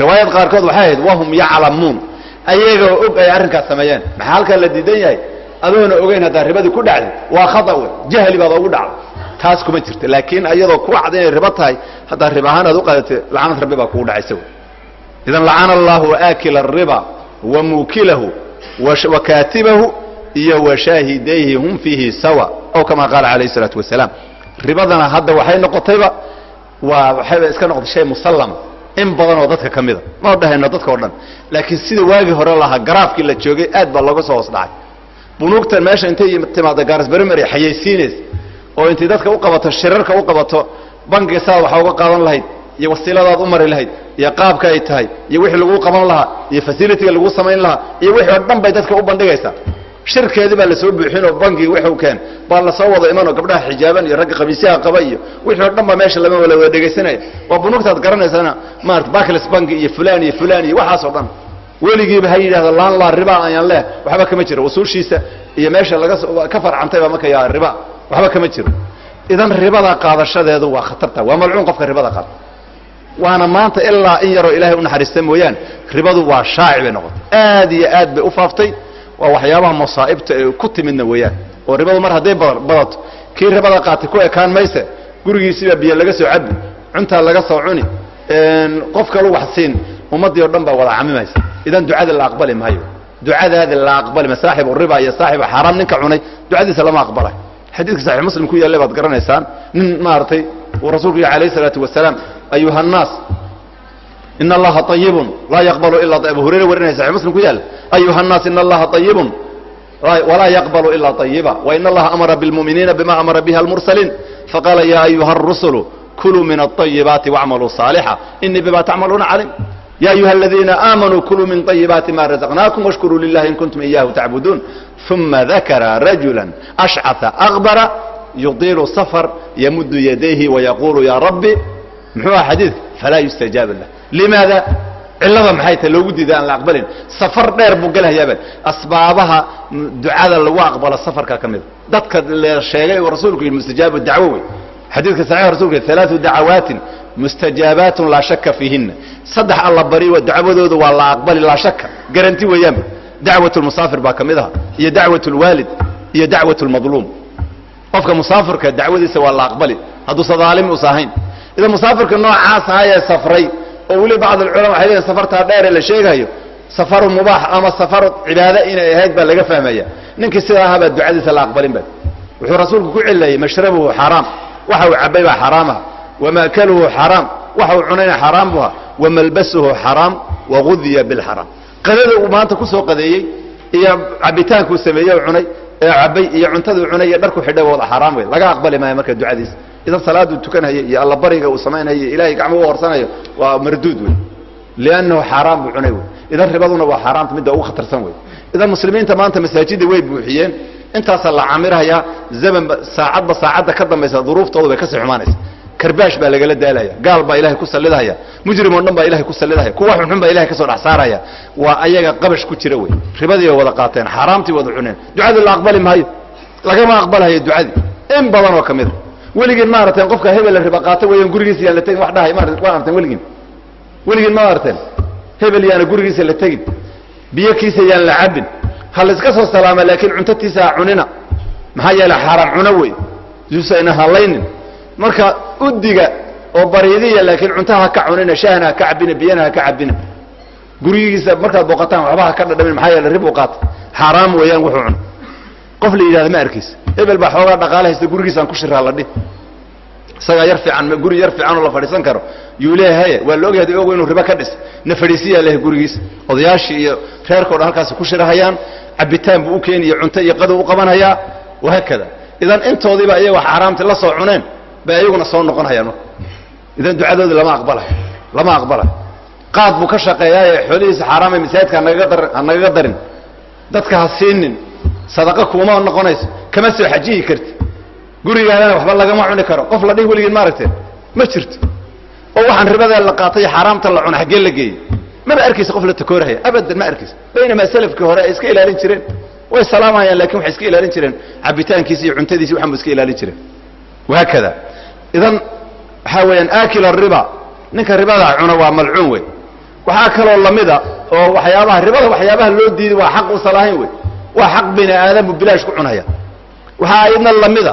riwaayad qaarkood waxay ahayd wahum yaclamuun. Ayagoo og ay arrinkaas sameeyeen. Maxaa halkaa la diidan yahay? Adoona ogeyn haddaa ribadii ku dhacday. Waa khata wey jahli baad ogu dhacday. Taas kuma jirta laakiin ayadoo ku cad inay ribo tahay haddaa rib ahaan aad u qaadatay lacnad rabbi baa kugu dhacaysa wey idan lacana allahu aakila ariba wa muukilahu wa kaatibahu iyo wa shaahidayhi hum fiihi sawa ow kamaa qaala calayhi isalaatu wasalaam. Ribadana hadda waxay noqotayba waa waxayba iska noqotay shay musallama in badan oo dadka ka mida ma dhahayno dadka o dhan. Laakiin sida waagii hore lahaa garaafkii la joogay aad baa looga soo hoos dhacay. Bunuugtan meesha intay timaado gaarisberimer xayaysiinaysa oo intay dadka u qabato shirarka u qabato bankiga saad waxa uga qaadan lahayd iyo wasiiladaad u mari lahayd iyo qaabka ay tahay iyo wixii laguu qaban lahaa iyo fasilitiga laguu samayn lahaa iyo wixii oo dhan bay dadka u bandhigaysaa shirkeedii baa la soo buuxinoo bankigi wuxuu keen. Baa la soo wada imanoo gabdhaha xijaaban iyo ragga khamiisyaha qaba iyo wixii o dhan baa meesha lama wala dhegaysanaya waa bunuugtaad garanaysana maarata barcles banki iyo fulan iyo fulan iyo waxaasoo dhan. Weligiiba ha yidhahdo laan laa riba ayaan leh. Waxba kama jiro. Usuushiisa iyo meesha laga ka farcantayba marka yaa riba. Waxba kama jiro. Idan ribada qaadashadeedu waa khatarta. Waa malcuun qofka ribada qaada. Waana maanta ilaa in yaroo ilaahay u naxariista mooyaane ribadu waa shaaci bay noqotay. Aad iyo aad bay u faaftay waa waxyaabaha masaa'ibta ee ku timidna weeyaan. Oo ribadu mar hadday badato kii ribada qaatay ku ekaan mayse gurigiisiibaa biyo laga soo cabi cuntaa laga soo cuni qof kalu wax siin ummaddii o dhan baa wada camimaysa idan ducada la aqbali maayo. Ducadaadi la aqbali ma saaxibu riba iyo saaxibu xaaraam ninka cunay ducadiisa lama aqbalay. Xadiidka saxiix muslim ku yaallay baad garanaysaan. Nin maaragtay uu rasuulku yihi alayh isalaatu wasalaam ayuha annaas in allaha ayibun laa yaqbalu ilaa abu hurayra warinaya saxix muslim ku yaalla ayuha annaas in allaha ayibun walaa yaqbalu ilaa ayiba wain allaha amara bilmu'miniina bima amara biha almursaliin faqaala ya ayuha arusulu kuluu min alayibaati wacmaluu saalixa inii bima tacmaluuna calim ya ayuha aladiina aamanuu kuluu min ayibaati ma razaqnaakum washkuruu lilahi in kuntum iyahu tacbuduun uma dakara rajula ashcaa akbara yudiilu safar yamudu yadayhi wayaqulu ya rabbi muxuu aha xadiidka falaa yustajaaba lah limaada cilada maxay tahay loogu diiday aan la aqbalin? Safar dheer buu gelhayaaba asbaabaha ducada lagu aqbalo safarka ka mida dadka la sheegay uu rasuulku yidhi mustajaabu dacwo wey. Xadiidka saxiix rasulka alaau dacawaatin mustajaabaatun laa shaka fiihina saddex alla bari dacwadooda waa la aqbali laa shaka garanti weeyaanba. Dacwat lmusaafir baa ka mid aha iyo dacwat lwaalid iyo dacwat lmadluum qofka musaafirka dacwadiisa waa la aqbali. Hadduusa daalim usa ahayn idan musaafirka noocaas ahayee safray oo weli bacd alculama waxay leeyiin safartaa dheere la sheegayo safaru mubaax ama safaru cibaado inay ahayd baa laga fahmaya. Ninkii sidaa ahabaa ducadiisa la aqbalin ba wuxuu rasuulku ku cilayey mashrabuhu xaraam waxa uu cabay baa xaraamaha wamaakaluhu xaraam waxa uu cunayna xaraam buha wamalbasuhu xaraam wagudiya bilxaraam qadada uu maanta ku soo qadeeyey iyo cabitaankuu sameeyey cunay ee cabay iyo cuntaduu cunay iyo dharku xidhay wada xaraam wey laga aqbali maayo marka ducadiisa idan salaaduu tukanhaya iyo allabariga uu samaynhayo ilahay gacmo u horsanayo waa marduud wey liannahu xaaraan buu cunay wey idan ribaduna waa xaaraanta midda ugu khatarsan wey idan muslimiinta maanta masaajidda way buuxiyeen. Intaasaa la camirhayaa zamanba saacadba saacadda ka dambaysa duruuftooda bay ka sii xumaanaysa. Karbaash baa lagala daalaya gaal baa ilahay ku sallidahaya mujrim oo dhan baa ilahay ku sallidahaya kuwa xunxun baa ilahay ka soo dhex saaraya waa ayaga qabash ku jira wey ribadii bay wada qaateen xaaraamtii wada cuneen. Ducadii la aqbali maayo lagama aqbalhayo ducadii. In badan oo ka mida weligiin ma aragteen qofka hebel riba qaata weeyaan gurigiisa yaan la tegin wax dhahay ma aragteen weligiin weligiin ma aragteen hebel yaana gurigiisa la tegin biyokiisa yaan la cabin ha la iska soo salaama laakiin cuntatiisa ha cunina. Maxaa yeelay xaaraan cuno wey yuusayna halaynin marka udiga oo bariidiya laakiin cuntaha ha ka cunina shahna ha ka cabina biyana ha ka cabina gurigiisa markaad booqataan waxba ha ka dhadhamin maxaa yeele rib u qaata. Xaaraam weeyaan wuxuu cuno qof la yidhahda ma arkaysa hebel baa xoogaa dhaqaale haysta gurigiisaan ku shiraa la dhih isagaa yar fiican guri yar fiicanoo la fadhiisan karo. Yuu leeyahaye waa la ogyahay ogo inuu ribo ka dhis. Na fadhiisiyaa lehay gurigiisa odayaashii iyo reerkao dhan halkaasi ku shirahayaan. Cabitaan buu u keeniyo cunto iyo qadow u qabanhayaa wahaakada idan intoodiiba iyagoo xaaraamti la soo cuneen bay ayaguna soo noqon idan ducadoodi lama aqbalayo lama aqbalayo qaad buu ka shaqeeyaaye xoolihiisa xaaraamay masaajidka hanagaga dar ha nagaga darin. Dadka ha siinin sadaqa kuuma noqonayso. Kama soo xajihi karti. Gurigaadana waxba lagama cuni karo. Qof la dhihi weligiin maaragteen ma jirto. Oo waxaan ribadee la qaatay xaaraamta la cuna xaggee la geeyey maba arkaysa qof la takoorahaya abadan ma arkaysa. Baynamaa salafkii hore ay iska ilaalin jireen. Way salaamayaan laakiin waxay iska ilaalin jireen. Cabitaankiisi iyo cuntadiisi waxan ba iska ilaalin jireen. Wahaakada idan waxaa weeyaan aakila riba. Ninka ribadaa cuna waa malcuun wey. Waxaa kaloo lamida oo waxyaabaha ribada waxyaabaha loo diiday waa xaq usan lahayn wey waa xaq bini aadamu bilaash ku cunaya. Waxaa idna lamida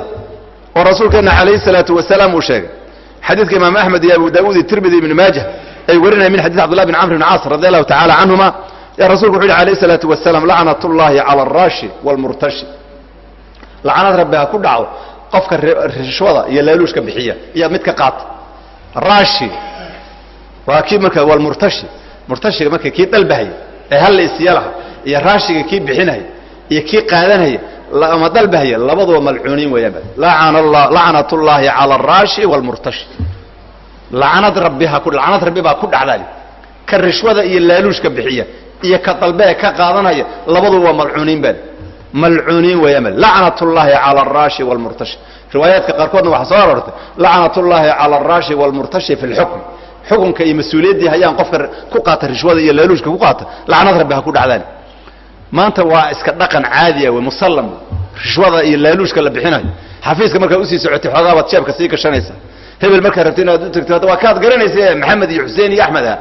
oo rasuulkeena calayhi salaatu wasalaam uu sheegay. Xadiidka imaam axmed iyo abu daawuud iyo tirmidi ibnu maajah ay warinaya min xadis cabdullah bin camr bn caas radi allahu tacala canhuma ya rasulku wuxu yhi alayh salaatu wasalaam lacnat ullahi cala alraashi waalmurtashi lacanad rabbi ha ku dhacdo qofka rishwada iyo laaluushka bixiya iyo midka qaata raashi waa kii marka waalmurtashi murtashiga marka kii dhalbahaya ee halla isyalaha iyo raashiga kii bixinaya iyo kii qaadanaya ama dalbahaya labaduba malcuuniin weeyaan lacnat ullaahi cala alraashi waalmurtashi. Lacanad rabbi ha lacanad rabbi baa ku dhacdaali ka rishwada iyo laaluushka bixiya iyo ka dalbee ka qaadanaya labaduba waa malcuuniin baa malcuuniin weeyaan lacnat ullaahi cala alraashi waalmurtashi. Riwaayaadka qaarkoodna waxaa soo aroortay lacnat ullaahi cala alraashi waalmurtashi fi lxukm xukunka iyo mas'uuliyaddii hayaan qofka ku qaata rishwada iyo laaluushka ku qaata lacnad rabbi ha ku dhacdaan maanta waa iska dhaqan caadiya wey musallam. Rishwada iyo laaluushka la bixinayo. Xafiiska markaad u sii socotay xoogaa baad jeebka sii gashanaysa. Hebel markaad rabti inaad u tagto waa kaad garanaysa maxamed iyo xuseen iyo axmed ah.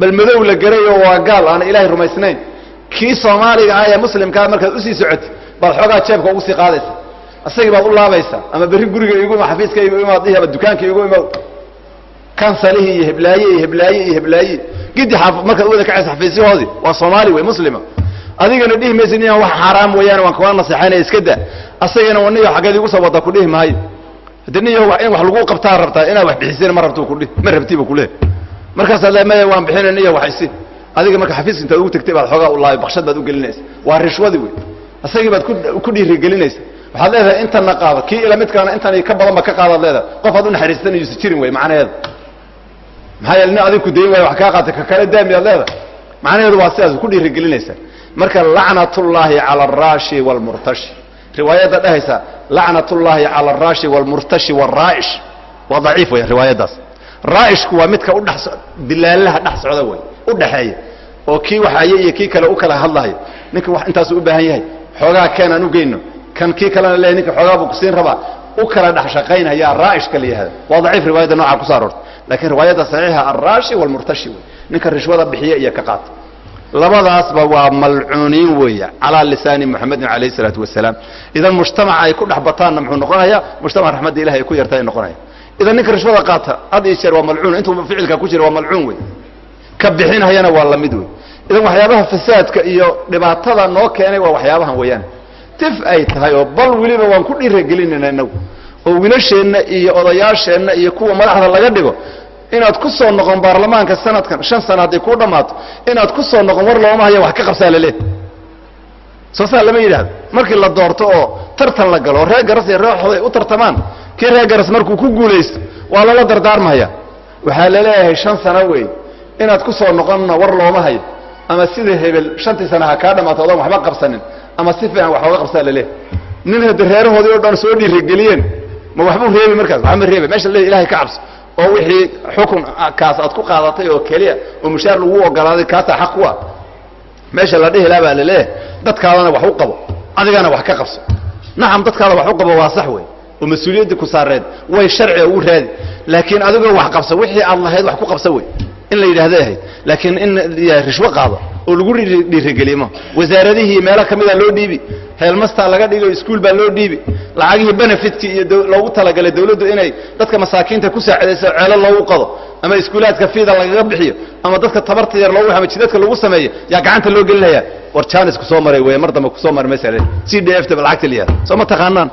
Bal madow la garayo waa gaal aan ilaahay rumaysnayn. Kii soomaaliga ah ee muslimkaa markaad u sii socotay baad xoogaa jeebka ugu sii qaadaysa. Asagii baad u laabaysa ama berri guriga igu ima xafiiska igu imaad dhihi ama dukaanka igu imaad. Kansalihii iyo heblaaye iyo heblaaye iyo heblaaye gidi markaad u wada kacaysa xafiisyahoodii waa soomaali wey muslima adigana dhihi maysid inaan wax xaaraam weeyaan waan kaga naseexaynaya iska da asagana wa niyo xaggeed igu soo wada ku dhihi maayo hadde niyo in wax lagu qabtaa rabtaa inaad wax bixiseen ma rabto kudhihi ma rabtiba kuleehay markaasaad le maya waan bixina niyo wax isi adiga marka xafiiska intaad ugu tagtay baad xoogaa u laabay bakshad baad u gelinaysa. Waa rishwadi wey asagii baad ku dhiirigelinaysa. Waxaad leedahay intana qaada kii ila midkaana intan ka badanba ka qaadaad leedahay. Qof aad u naxariisanayusa jirin wey macnaheeda maxaa yeele nin adig ku dayn waaya wax kaa qaatay ka kale daamiyaad leedahay. Macnaheedu waa sidaas ku dhiirigelinaysa marka lacnatullaahi cala alraashi waalmurtashi riwaayadda dhehaysa lacnatullaahi cala alraashi waalmurtashi waalraa'ish waa daciif wey riwaayaddaas. Raa'ishku waa midka udhe dilaalaha dhex socda wey u dhexeeya. Oo kii waxaye iyo kii kale u kala hadlahayo ninka wax intaasu u baahan yahay xoogaa keen aan u geyno. Kan kii kalena leeyahy ninka xoogaa buu kusiin rabaa. U kala dhex shaqaynhayaa raa'ishka la yihahda. Waa daciif riwaayadda nooca kuso aroortay laakiin riwaayadda saxiixa alraashi waalmurtashi wey ninka rishwada bixiya iyo ka qaata labadaasba waa malcuuniin weeya calaa lisaani muxamedin calayh isalaatu wasalaam. Idan mujtamaca ay ku dhex bataanna muxuu noqonayaa mujtamac raxmadda ilahi ay ku yarta ay noqonaya. Idan ninka rishwada qaata had iyo jeer waa malcuun intuu ficilka ku jira waa malcuun wey ka bixinhayana waa la mid wey idan waxyaabaha fasaadka iyo dhibaatada noo keenay waa waxyaabahan weeyaan. Tif ay tahay oo bal weliba waan ku dhiiragelinayna inagu. Oo wilasheenna iyo odayaasheenna iyo kuwa madaxda laga dhigo inaad ku soo noqon baarlamaanka sanadkan shan sana hadday kuu dhammaato inaad ku soo noqon war looma haya wax ka qabsaa laleeh soo saa lama yidhaahdo. Markii la doorto oo tartan la galo oo reer garas iyo reer xoday u tartamaan. Kii reer garas markuu ku guulaysto waa lala dardaarmaya waxaa la leeyahay shan sano wey inaad ku soo noqonna war looma hayo. Ama sida hebel shantii sana ha kaa dhammaato odan waxba qabsanin ama si fiican wax ooga qabsaa laleehay nin hadda reerahoodii o dhan soo dhiirigeliyeen ma waxbuu reebi markaas waxba reeba meesha le ilahay ka cabso oo wixii xukun kaas aad ku qaadatay oo keliya oo mushaar lagu ogolaaday kaasaa xaq ku ah. Meesha la dhihi laha baa la leeyahay dadkaadana wax u qabo adigana wax ka qabso. Nacam dadkaada wax u qabo waa sax wey oo mas'uuliyaddii ku saareed way sharciga ugu raadi laakiin adigoo wax qabsa wixii aad lahayd wax ku qabsa wey in la yidhahday ahayd laakiin in rishwo qaado oo lagu dhiirigeliye ma wasaaradihii meelo ka mida loo dhiibi heelmastaa laga dhigo iskuol baa loo dhiibi lacagihii benefitkii iyo loogu talagalay dawladdu inay dadka masaakiinta ku saacidayso ceelo loogu qado ama iskuulaadka fiida lagaga bixiyo ama dadka tabarta yar loogu ama jidadka lagu sameeyo yaa gacanta loo gelinaya war janis ku soo maray wey mar dambe ku soo mara masale c d f ta lacagta la yihahda soo ma taqaanaan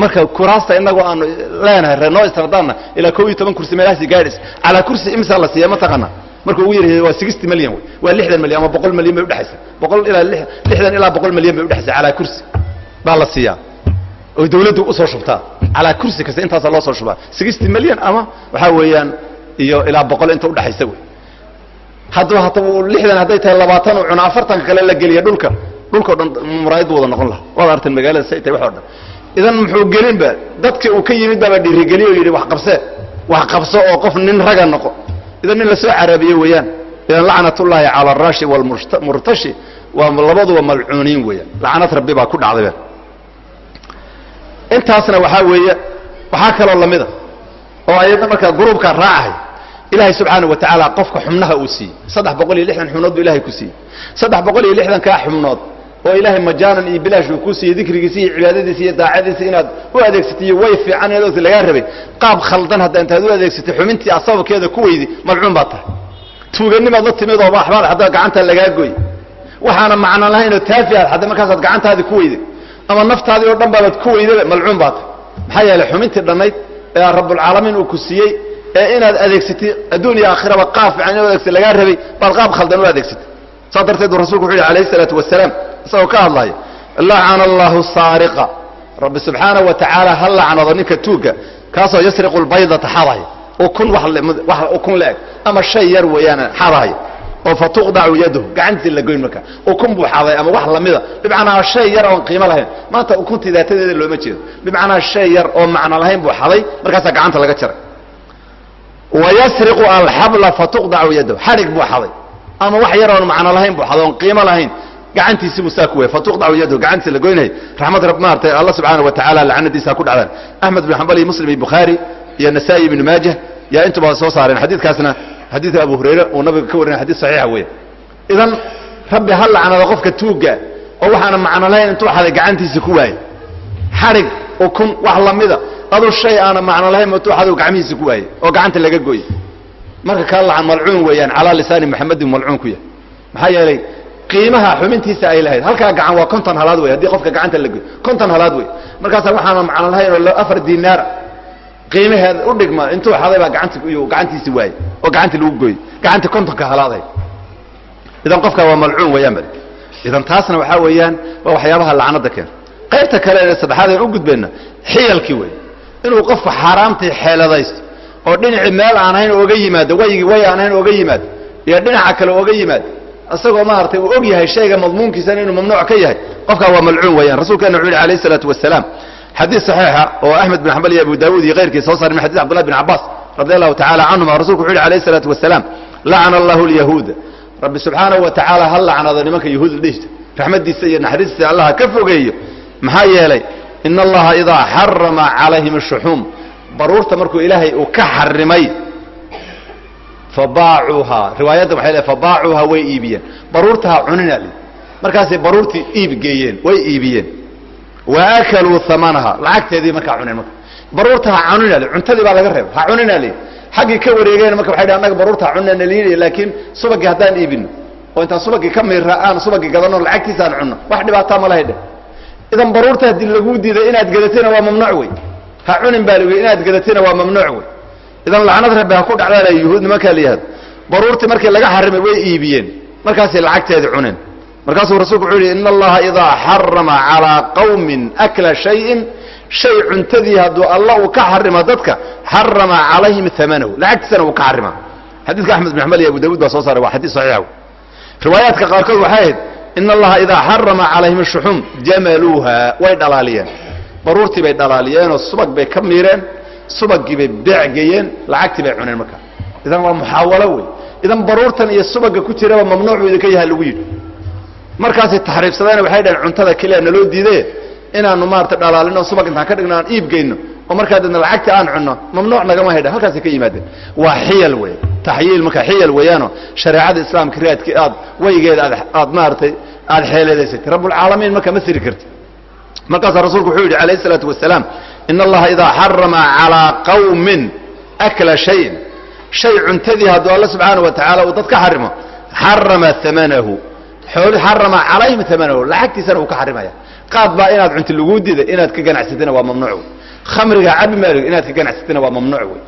marka kuraasta inagoo aanu leenahay reer noo istardaanna ilaa ko iyo toban kursi meelahaasi gaadhis. Calaa kursi imsaa la siiya ma taqaanaa? Marka ugu yaryahay waa sixty milyan wey. Waa lixdan milyan ama boqol milyan bay udhexaysa boqol ilaa lixdan ilaa boqol milyan bay udhexaysa calaa kursi. Baa la siiyaa. Oy dawladdu u soo shubtaa. Calaa kursi kasta intaasa loo soo shubaa. sixty milyan ama waxaa weeyaan iyo ilaa boqol inta udhexaysa wey. Hadduu hata lixdan hadday tahay labaatan uu cuno afartanka kale la geliya dhulka. Dhulkao dhan muraayad bu wada noqon lahaa. Waad artan magaalada say tahay wax o dhan idan muxuu gelinba dadkii uu ka yimid baaba dhiirigeliye o yidhi wax qabsee wax qabso oo qof nin raga noqo. Idan nin la soo caraabiye weeyaan. Idan lacnatullaahi cala alraashi waalmurtashi waa labaduba malcuuniin weeyaan. Lacnad rabbi baa ku dhacdayba intaasna waxaa weeye waxaa kaloo lamida oo ayadna markaa gruubkaa raacahay. Ilaahay subxaana wa tacaala qofka xubnaha uu siiyey. Saddex boqol iyo lixdan xubnood buu ilahay ku siiyey. Saddex boqol iyo lixdankaa xubnood oo ilaahay majaanan iyo bilaash uu ku siiyey dikrigiisi iyo cibaadadiisi iyo daacadiisi inaad u adeegsatay way fiican inaad lagaa rabay. Qaab khaldan hadda intaad u adeegsatay xubintii aad sababkeeda ku weydi malcuun baad tahay. Tuuganimaad la timid oo waxbaad hadda gacantaa lagaa goy waxaana macno lahayn oo taafi aad hadda markaasaad gacantaadii ku weyday ama naftaadii oo dhan baabaad ku weydaba malcuun baad tahay. Maxaa yeelay xubintii dhannayd ee rabbulcaalamiin uu ku siiyey ee inaad adeegsatay adduun iyo aakhiraba qaab fiican inaad adeegsatay lagaa rabay baad qaab khaldan u adeegsatay. Saas darteed buu rasulku wuxu yidhi alayh isalaatu wasalaam isagoo ka hadlaya lacana allahu saariqa. Rabbi subxaana wa tacaala ha lacnado ninka tuugga kaasoo yasriqu lbaydata xadaya ukun ukun la eg ama shay yar weeyaan xadaya oo fa tuqdacu yadahu gacantii la goyn marka. Ukun buu xaday ama wax lamida bimacnaa shay yar oon qiimo lahayn. Maanta ukuntii daatadeeda looma jeedo. Bimacnaa shay yar oo macno lahayn buu xaday markaasaa gacanta laga jaray. Wayasriqu alxabla fatuqdacu yadahu xadhig buu xaday. Ama wax yar oon macno lahayn buu xaday oon qiimo lahayn gacantiisi buu saa ku wey fatuqdacu yadahu gacantiisa la goynayay raxmad rab maartay alla subxaana wa tacaala lacnadiisa ku dhacdaan axmed bin xambal iyo muslim iyo bukhaari iyo nasaa'i ibnu maajah yaa intuba soo saareen xadiidkaasna xadiidka abu hurayre uu nabiga ka warinay xadiis saxiixa weeye. Idan rabbi ha lacnado qofka tuugga oo waxaana macno lahayn intuu xaday gacantiisa ku waayey xadhig ukun wax lamida adu shay aana macno lahayn intuu xaday gacmihiisa ku waayey oo gacanta laga gooyey marka kaa lacan malcuun weeyaan calaa lisaani maxamedin malcuun ku yahay. Maxaa yeelay qiimaha xubintiisa ay lahayd. Halkaa gacan waa konton halaad wey haddii qofka gacanta la goy konton halaad wey markaasa waxaana macno lahayn oo afar dinaara qiimaheeda u dhigma intuu xaday baa gacanti gacantiisi waayey oo gacantii lagu gooyey. Gacantii kontonka halaaday idan qofka waa malcuun weeyaan bal idan taasna waxaa weeyaan waa waxyaabaha lacnada keena qaybta kale ee saddexaad aan u gudbayna xiyalkii wey inuu qofku xaaraamtii xeeladaysto oo dhinacii meel aan ahayn ooga yimaado waygii way aan ahayn ooga yimaado iyo dhinaca kale ooga yimaado isagoo maaragtay uu og yahay shayga madmuunkiisana inuu mamnuuc ka yahay. Qofkaa waa malcuun weeyaan. Rasuulkeena wuxu yhi alayh isalaatu wasalaam xadiis saxiixa oo axmed bin xambal iyo abu daawuud iyo kayrkii soo saaray min xadis abdullahi bin cabbaas radi allahu tacala canhuma rasulku wuxu yhi alayh isalaatu wasalaam lacana allahu lyahuuda rabbi subxaanahu wa tacaala ha lacnado nimanka yahuud la dhihta. Raxmaddiisa iyo naxariistiisa allah ka fogeeyo. Maxaa yeelay in allaha idaa xarama calayhim ashuxuum baruurta markuu ilaahay uu ka xarimay fabaacuuhaa riwaayadda waxay leeay fabaacuuhaa way iibiyeen. Baruurtaha cunina li markaasay baruurtii iib geeyeen way iibiyeen. Wa akaluu amanaha lacagteedii markaa cuneen marka. Baruurtaha cunina li cuntadii baa laga reeba ha cunina li xaggii ka wareegeen marka waxay dhi annaga baruurta cunana liinaya laakiin subagii haddaan iibino oo intaan subagii ka miira aan subagii gadano lacagtiisa aan cunno. Wax dhibaataa ma lahay dheh idan baruurta haddii laguu diiday inaad gadatayna waa mamnuuc wey ha cunin baa lagu inaad gadatayna waa mamnuuc wey idan lacnad rabbi ha ku dhacdaana yuhuud nimankaa la yihahdo baruurtii markii laga xarimay way iibiyeen markaasay lacagteedii cuneen. Markaasuu rasulku wuxuu yihi in allaha idaa xarama calaa qawmin akla shayin shay cuntadii hadduu alla uu ka xarimo dadka xarama calayhim amanahu lacagtiisana uu ka xarima. Xadiiska axmed bin xambal iyo abu dawud baa soo saaray waa xadiis saxiixa riwaayaadka qaarkood waxay ahayd in allaha idaa xarama calayhim ashuxuum jamaluuha. Way dhalaaliyeen. Baruurtii bay dhalaaliyeenoo subag bay ka miireen subagii bay beecgeyeen lacagtii bay cuneen markaa idan waa muxaawalo wey idan baruurtan iyo subaga ku jiraba mamnuuc buu idinka yaha lagu yidhi. Markaasay taxriifsadeen waxay dhaheen cuntada keliya naloo diidaye inaanu maarata dhalaalino subag intaan ka dhigno aan iib geyno. Oo markaa deedna lacagta aan cunno mamnuuc nagama haydha. Halkaasay ka yimaadeen. Waa xiyal wey taxyiil marka xiyal weeyaano shareecada islaamka raadkii aad waygeeda aad aad maaratay aad xeeleedaysatay. Rabbulcaalamiin marka ma siri karti markaasaa rasuulku wuxuu yidhi alayh isalaatu wasalaam in allaha idaa xarama calaa qawmin akla shayin shay cuntadii hadduu alla subxaana wa tacaala uu dad ka xarimo xarama amanahu xooli xarama calayhim amanahu lacagtiisana uu ka xarimaya qaad baa inaad cunti laguu dida inaad ka ganacsatina waa mamnuuc wey khamriga cabi maalig inaad ka ganacsatina waa mamnuuc wey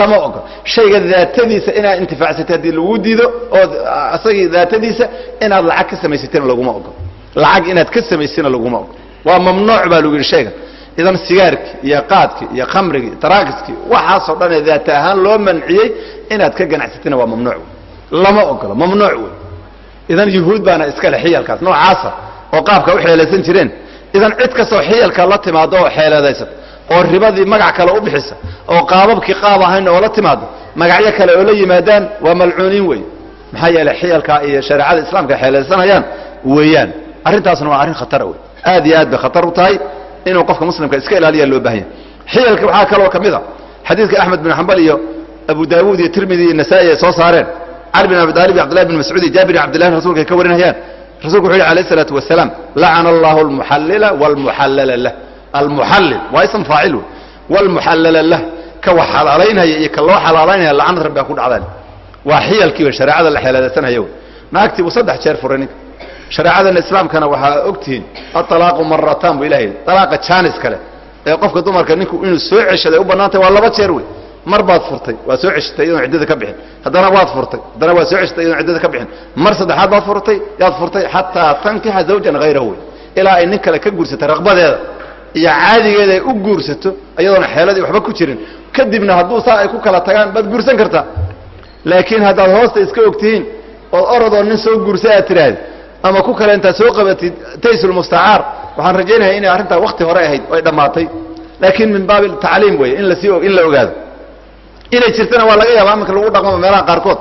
lama ogo shayga daatadiisa inaad intifaacsatay haddii laguu diido ood asagii daatadiisa inaad lacag ka samaysatina laguma ogo lacag inaad ka samaysina laguma ogo waa mamnuuc baa lagu yidhi shaygan idan sigaarkii iyo qaadkii iyo khamrigii taraakiskii waxaasoo dhan ee daata ahaan loo manciyey inaad ka ganacsatina waa mamnuuc wey lama ogolo mamnuuc wey idan yuhuud baana iska le xiyalkaas noocaasa oo qaabka u xeelaysan jireen. Idan cid kastoo xiyalka la timaado oo xeeleedaysata oo ribadii magac kale u bixisa oo qaababkii qaab ahayn oo la timaado magacyo kale oo la yimaadaan waa malcuuniin wey maxaa yeeley xiyalka iyo shareecada islaamka xeelaysanayaan weeyaan. Arrintaasna waa arrin khatara wey aad iyo aad bay khatar u tahay inuu qofka muslimka iska ilaaliya loo baahan yahay. Xiyalka waxaa kaloo ka mid a xadiidka axmed bin xambal iyo abu daawuud iyo tirmidi iyo nasaa-i ay soo saareen. Cali bin abi talib iyo abdillahi bin mascuud iyo jaabir iyo abdillahi rasulka ay ka warinayaan. Rasulku wuxu yhi alayh isalaatu wasalaam lacana allahu almuxallila waalmuxallala lah. Almuxallil waa ism faacil wey waalmuxallala lah ka wax xalaalaynaya iyo ka loo xalaalaynaya lacanad rabbi ha ku dhacdaan waa xiyalkii wey shareecada la xeelaadaysanaya wey naagtii buu saddex jeer furay ninka shareecadana islaamkana waxaa ogtihiin aalaaqu marataan bu ilahay alaaqa jaanis kale ee qofka dumarka ninku inuu soo ceshaday u bannaantay waa laba jeer wey. Mar baad furtay waad soo ceshatay iyadoon ciddada ka bixin. Haddana waad furtay haddana waad soo ceshatay iyadoon ciddada ka bixin. Mar saddexaad baad furtay yaad furtay xataa tankixa zawjan hayrahu wey. Ilaa ay nin kale ka guursatay raqbadeeda iyo caadigeeda ay u guursato iyadoona xeeladii waxba ku jirin. Kadibna hadduu saa ay ku kala tagaan baad guursan kartaa. Laakiin haddaad hoosta iska ogtihiin ood orodoo nin soo guursa aad tidhaahdi ama ku kale intaad soo qabatid taysulmustacaar waxaan rajaynaya inay arrintaa wakti hore ahayd ay dhammaatay. Laakiin min baabi tacliim weeye in la sii in la ogaado. Inay jirtana waa laga yaaba iminka lagu dhaqmaba meelaha qaarkood.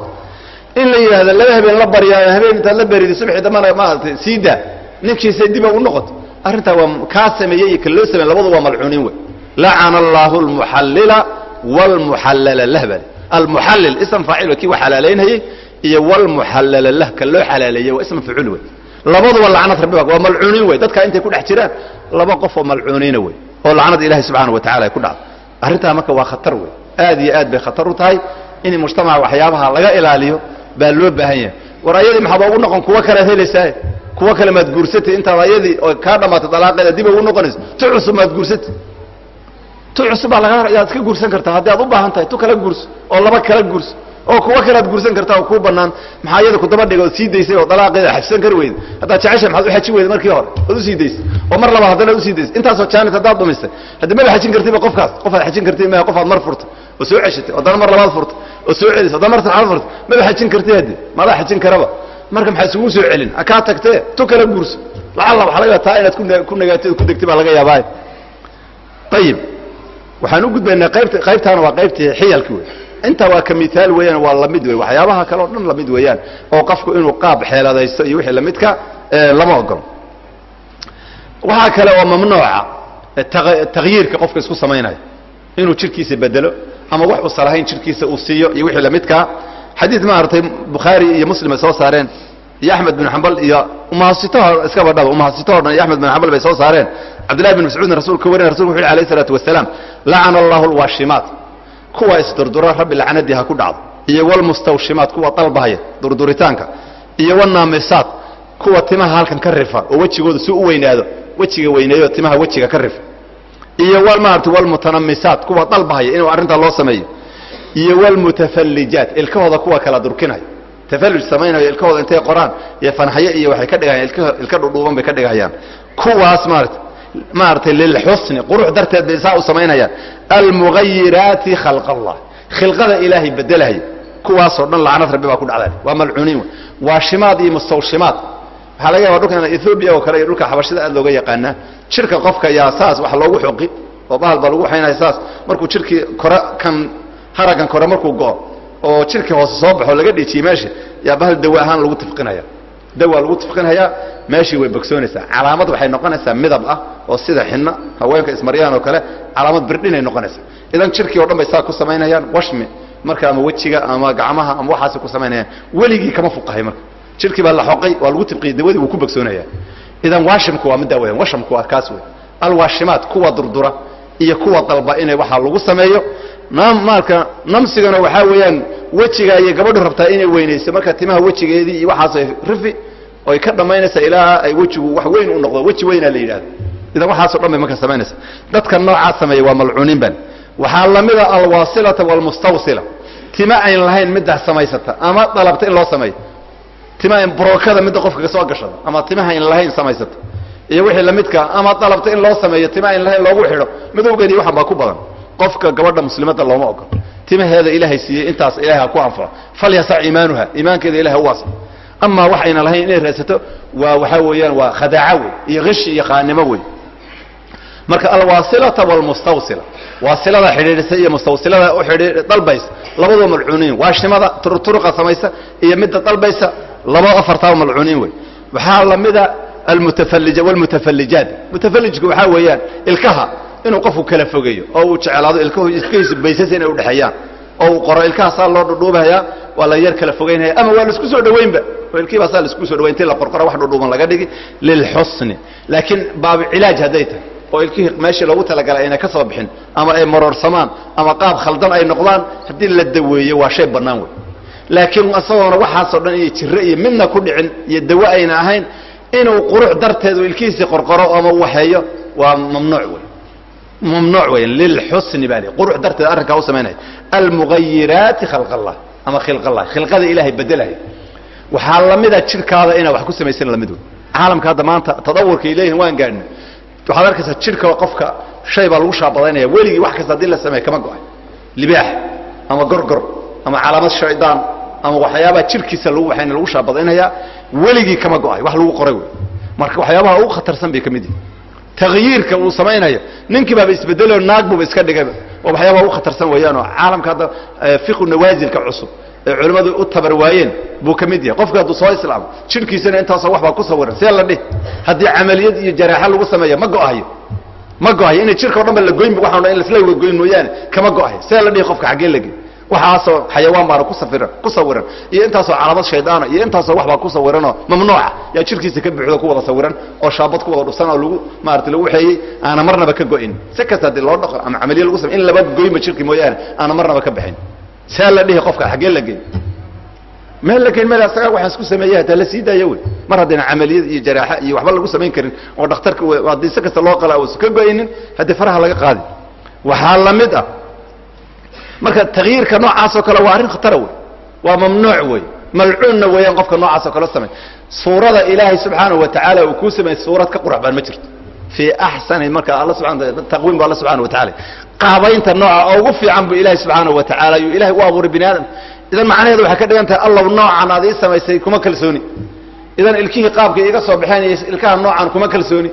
In la yidhahdo laba habeen la baryaa habeen intaad la berido subaxii dambana maaragtay sii daa. Ninkiisa diba u noqoto. Arrintaa waa kaa sameeyey iyo ka loo sameeye labadu waa malcuuniin wey lacana allahu almuxallila wlmuxallala lah bale almuxallil ism faacil kii wa xalaalaynayey iyo wlmuxallala lah ka loo xalaaleeyey waa ism facuul wey. Labaduba lacnad rabbi waa malcuuniin wey. Dadkaa intay ku dhex jiraan laba qof oo malcuuniina wey oo lacnada ilahi subxaana wa tacala ay ku dhacdo. Arrintaa marka waa khatar wey. Aad iyo aad bay khatar u tahay in mujtamaca waxyaabaha laga ilaaliyo baa loo baahan yahay. War ayadii maxaad ugu noqon kuwo kalead helaysaa kuwo kale maad guursatay intaad ayadii oo kaa dhamaatay dalaaqeeda dib ugu noqonayso tu cusub maad guursatay. Tu cusub baa laga yaad iska guursan kartaa. Haddii aad u baahan tahay tu kala guurso oo laba kala guurso oo kuwa kale aad guursan kartaa oo kuu banaan maxaa iyada kudaba dhiga ood sii daysay oo dalaaqeeda xabsan kari weyda haddaad jecesha maxaad u xajin weyda markii hore ood u sii daysay. Oo mar labaad haddana u sii daysay. Intaasoo jaanis haddaad dhumisay haddi maba xajin kartiba qofkaas qofaad xajin karti ma qofaad mar furtay oo soo ceshatay o haddana mar labaad furtay oo soo celisay haddana mar saxaad furtay maba xajin karti haddi madaa xajin karaba. Marka maxaa isugu soo celin? Kaa tagtee tu kala guurso. Lacalla waxa laga taa inaad ku nagaatid ku degtay baa laga yaabaa. Ayib waxaan u gudbaynaa qaybta qaybtaana waa qaybtii xiyalki wey intaa waa ka miaal weeyaan waa la mid wey waxyaabaha kale o dhan la mid weeyaan oo qofku inuu qaab xeeladaysto iyo wixii lamidka lama ogolo waxaa kale oo mamnuuca takyiirka qofka isku samaynaya. Inuu jirkiisa bedelo ama wax usan lahayn jirkiisa uu siiyo iyo wixii lamidkaa xadiid maaragtay bukhaari iyo muslim ay soo saareen iyo axmed bin xambal iyo umahasitoho iskaba dhaba umahasitoho dhan iyo axmed bin xambal bay soo saareen. Cabdillahi bin mascuudin rasulka ka warinay rasulku wuxu yhi alayh isalaatu wasalaam lacana allahu alwaashimaat kuwa isdurdura rabbi lacnadii ha ku dhacdo iyo wlmustawshimaat kuwa dalbahaya durduritaanka iyo wnaamisaat kuwa timaha halkan ka rifa oo wejigooda si u weynaado wejiga weyneeyo timaha wejiga ka rifa. Iyo maarata wlmutanamisaat kuwa dalbahaya inuu arrintaa loo sameeyo. Iyo wlmutafallijaat ilkahooda kuwa kala durkinaya. Tafalluj samaynayo ilkahooda intay qoraan iyo fanxayo iyo waxay ka dhigayaan ilka dhudhuuban bay ka dhigayaan. Kuwaas maarata maaratay lilxusni qurux darteed bay saa u samaynayaan. Almugayiraati khalq allah khilqada ilaahay bedelaya kuwaasoo dhan lacnad rabbi baa ku dhacda waa malcuuniin waa shimaad iyo mustawshimaad. Waxaa laga yaba dhulkan ethoobiya oo kale iyo dhulka xabashida aad looga yaqaanaa. Jirka qofka yaa saas wax loogu xoqi. Oo bahal baa lagu xaynaya saas. Markuu jirkii kore kan haragan kore markuu go'o oo jirkii hoose soo baxo laga dhijiyey meesha yaa bahal dawa ahaan lagu tifqinaya dawa lagu tifqinhayaa meeshii way bogsoonaysaa. Calaamad waxay noqonaysaa midab ah oo sida xinna haweenka ismaryaan oo kale calaamad birdhinay noqonaysaa. Idan jirkii o dhan bay saa ku samaynayaan washmi marka ama wejiga ama gacmaha ama waxaasay ku samaynayaan. Weligii kama fuqahay marka. Jirkii baa la xoqay waa lagu tibqiyey dawadii wuu ku bogsoonayaa idan waashimku waa middaa weyan washamku waa kaas wey alwaashimaat kuwa durdura iyo kuwa dalba inay waxaa lagu sameeyo marka namsigana waxaa weeyaan wejiga ayay gabadhu rabtaa inay weynayso marka timaha wejigeedii iyo waxaasay rifi oy ka dhammaynaysaa ilaa ay wejigu wax weyn u noqdo. Weji weynaa la yidhahdo idan waxaaso dhan bay marka samaynaysa dadka noocaa sameeya waa malcuuniin ban waxaa lamida alwaasilata waalmustawsila tima ayn lahayn middaa samaysata ama dalabta in loo sameeyo. Tima ayn brookada midda qofka ka soo gashada ama timaha ayn lahayn samaysata. Iyo wixii lamidka ama dalabta in loo sameeyo tima ayn lahayn loogu xidho. Midowgeedi waxan baa ku badan qofka gabadha muslimadda looma ogolo timaheeda ilaahay siiyey intaas ilahay ha ku anfaco falyasac iimaanuha iimaankeeda ilahay u waasa. Amaa waxayna lahayn inay raadsato waa waxaa weeyaan waa khadaaco wey iyo kishi iyo khaanimo wey marka alwaasilata waalmustawsila waasilada xidhiidhisa iyo mustawsilada dalbaysa labadoo malcuuniin waashimada turuqa samaysa iyo midda dalbaysa laba afartaa malcuuniin wey waxaa lamida almutafallija waalmutafallijaat mutafallijku waxaa weeyaan ilkaha inuu qofku kala fogeeyo oo uu jeclaado ilkahu ilkahiisu baysasa inay udhexeeyaan oo uu qoro ilkaha saa loo dhudhuubahayaa waa la yar kala fogaynaya ama waa la isku soo dhawaynba oo ilkihii baa saa la isku so dhawayn intii la qorqoro wax dhudhuuban laga dhigi lilxusni laakiin baabu cilaaj hadday tahay oo ilkihii meeshii loogu talagalay ayna ka soo bixin ama ay maroorsamaan ama qaab khaldan ay noqdaan haddii la daweeyo waa shay bannaan wey. Laakiin isagoona waxaasoo dhan iyo jiro iyo midna ku dhicin iyo dawo ayna ahayn inuu qurux darteed oo ilkihiisii qorqoro ama waxeeyo waa mamnuuc wey mamnuuc weyan lilxusni baa qurux darteed arrinkaa u samaynaya almugayiraati khalq allah ama khilq allah khilqada ilaahay bedelaya waxaa lamida jirkaada inaad wax ku samaysan la mid wey caalamka hadda maanta tadawurkay leeyihiin waan gaadhna waxaad arkaysaa jirka qofka shay baa lagu shaabadaynaya weligii wax kasta haddii la sameeye kama go'ay libaax ama gorgor ama calaamad shaydaan ama waxyaabaha jirkiisa lagu waxayna lagu shaabadaynayaa weligii kama go'ay wax lagu qoray wey marka waxyaabaha ugu khatarsan bay ka mid yihiin takyiirka uu samaynayo. Ninkii baaba isbedeloo naag buuba iska dhigayba oo waxyaabaa u khatarsan weeyaanoo caalamka hadda fiqu nawaasilka cusub ee culimmadu u tabar waayeen buu ka mid yahay. Qofka hadduu soo islaamo jidhkiisana intaasoo wax baa ku sawiran see la dhih haddii camaliyad iyo jaraaxa lagu sameeya ma go'ahayo. Ma go'ahayo. Inay jidhka o dhan ba la goynba waxaan in lasla goyn mooyaane kama go'ahayo. See la dhihi qofka xaggee la gey waxaasoo xayawaan baana ku safiran ku sawiran. Iyo intaasoo calaamad shaydaana iyo intaasoo waxbaa ku sawiranoo mamnuuca. Yaa jidhkiisa ka buuxdo ku wada sawiran oo shaabad ku wada dhufsan oo lagu maarata lagu waxeeyey aana marnaba ka go'in. Si kasta haddii loo dhaqo ama camaliye lagu samey in laba goynba jidhki mooyaane aana marnaba ka baxin. See la dhihi qofka xaggee la gey meel la geyn meel asagaa waxaan isku sameeyey hataa la sii daaya wey. Mar haddayna camaliyad iyo jaraaxa iyo waxba lagu samayn karin oo dhakhtarka haddii si kasta loo qala uusan ka go'aynin haddii faraha laga qaadi. Waxaa la mid ah marka takyiirka noocaasoo kale waa arrin khatara wey waa mamnuuc wey malcuunna weeyaan qofka noocaasoo kale samay suurada ilaahay subxaanahu wa tacaala uu kuu sameeyey suurad ka qurux baan ma jirto. Fii axsani marka alla subana taqwiim bu alla subxana wa tacala qaabaynta nooca oo ugu fiican bu ilaahay subxaanahu wa tacaala yuu ilahay u abuuray bini aadam idan macnaheedu waxay ka dhigan tahay allaw noocan aad ii samaysay kuma kalsooni. Idan ilkihii qaabka iiga soo baxeen iyo ilkaha noocan kuma kalsooni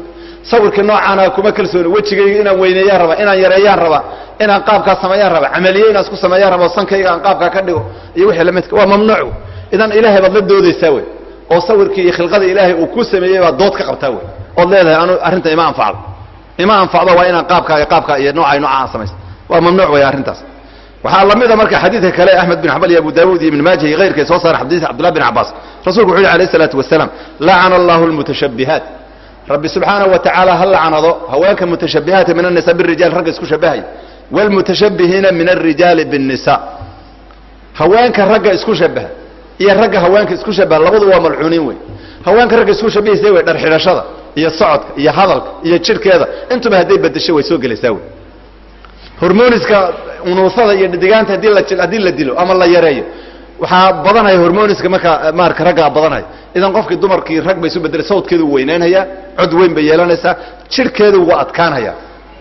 sawirkii noocaana kuma kalsooni. Wejigayga inaan weyneeyaan rabaa inaan yareeyaan rabaa inaan qaabkaa sameeyaan rabaa camaliye inaan isku sameeyaan rabaa sankayga aan qaabkaa ka dhigo iyo wixii lamidka waa mamnuuc. Idan ilaahay baad la doodaysaa wey oo sawirkii iyo khilqada ilaahay uu ku sameeyey baad dood ka qabtaa wey. Ood leedahay anu arrinta ima anfacdo ima anfacdo waa inaan qaabkaa iyo qaabkaa iyo noocay noocaan samaysa waa mamnuuc wey arrintaas. Waxaa lamida marka xadiidka kale axmed bin xambal iyo abu daawud iyo ibn maaja iyo keyrka soo saara xadiis cabdullah bin cabaas rasulku wuxu yhi alayh isalaatu wasalaam lacana allahu lmutashabbihaat rabbi subxaanahu wa tacaala ha lacanado haweenka mutashabbihaata min annisa birijaal ragga isku shabahay wlmutashabbihiina min alrijaali binnisa. Haweenka ragga isku shabaha iyo ragga haweenka isku shabaha labadu waa malcuuniin wey haweenka ragga isku shabahaysa wey dhar xidhashada iyo socodka iyo hadalka iyo jidhkeeda. Intuba hadday bedesho way soo gelaysaa wey hormoniska unuusada iyo dhidigaanta haddii la dilo ama la yareeyo waxaa badanaya hormoniska markaa maarka raggaa badanaya idan qofkii dumarkii rag bay isu bedelay sawdkeedu weynaynhayaa cod weyn bay yeelanaysaa jidhkeedu waa adkaanhaya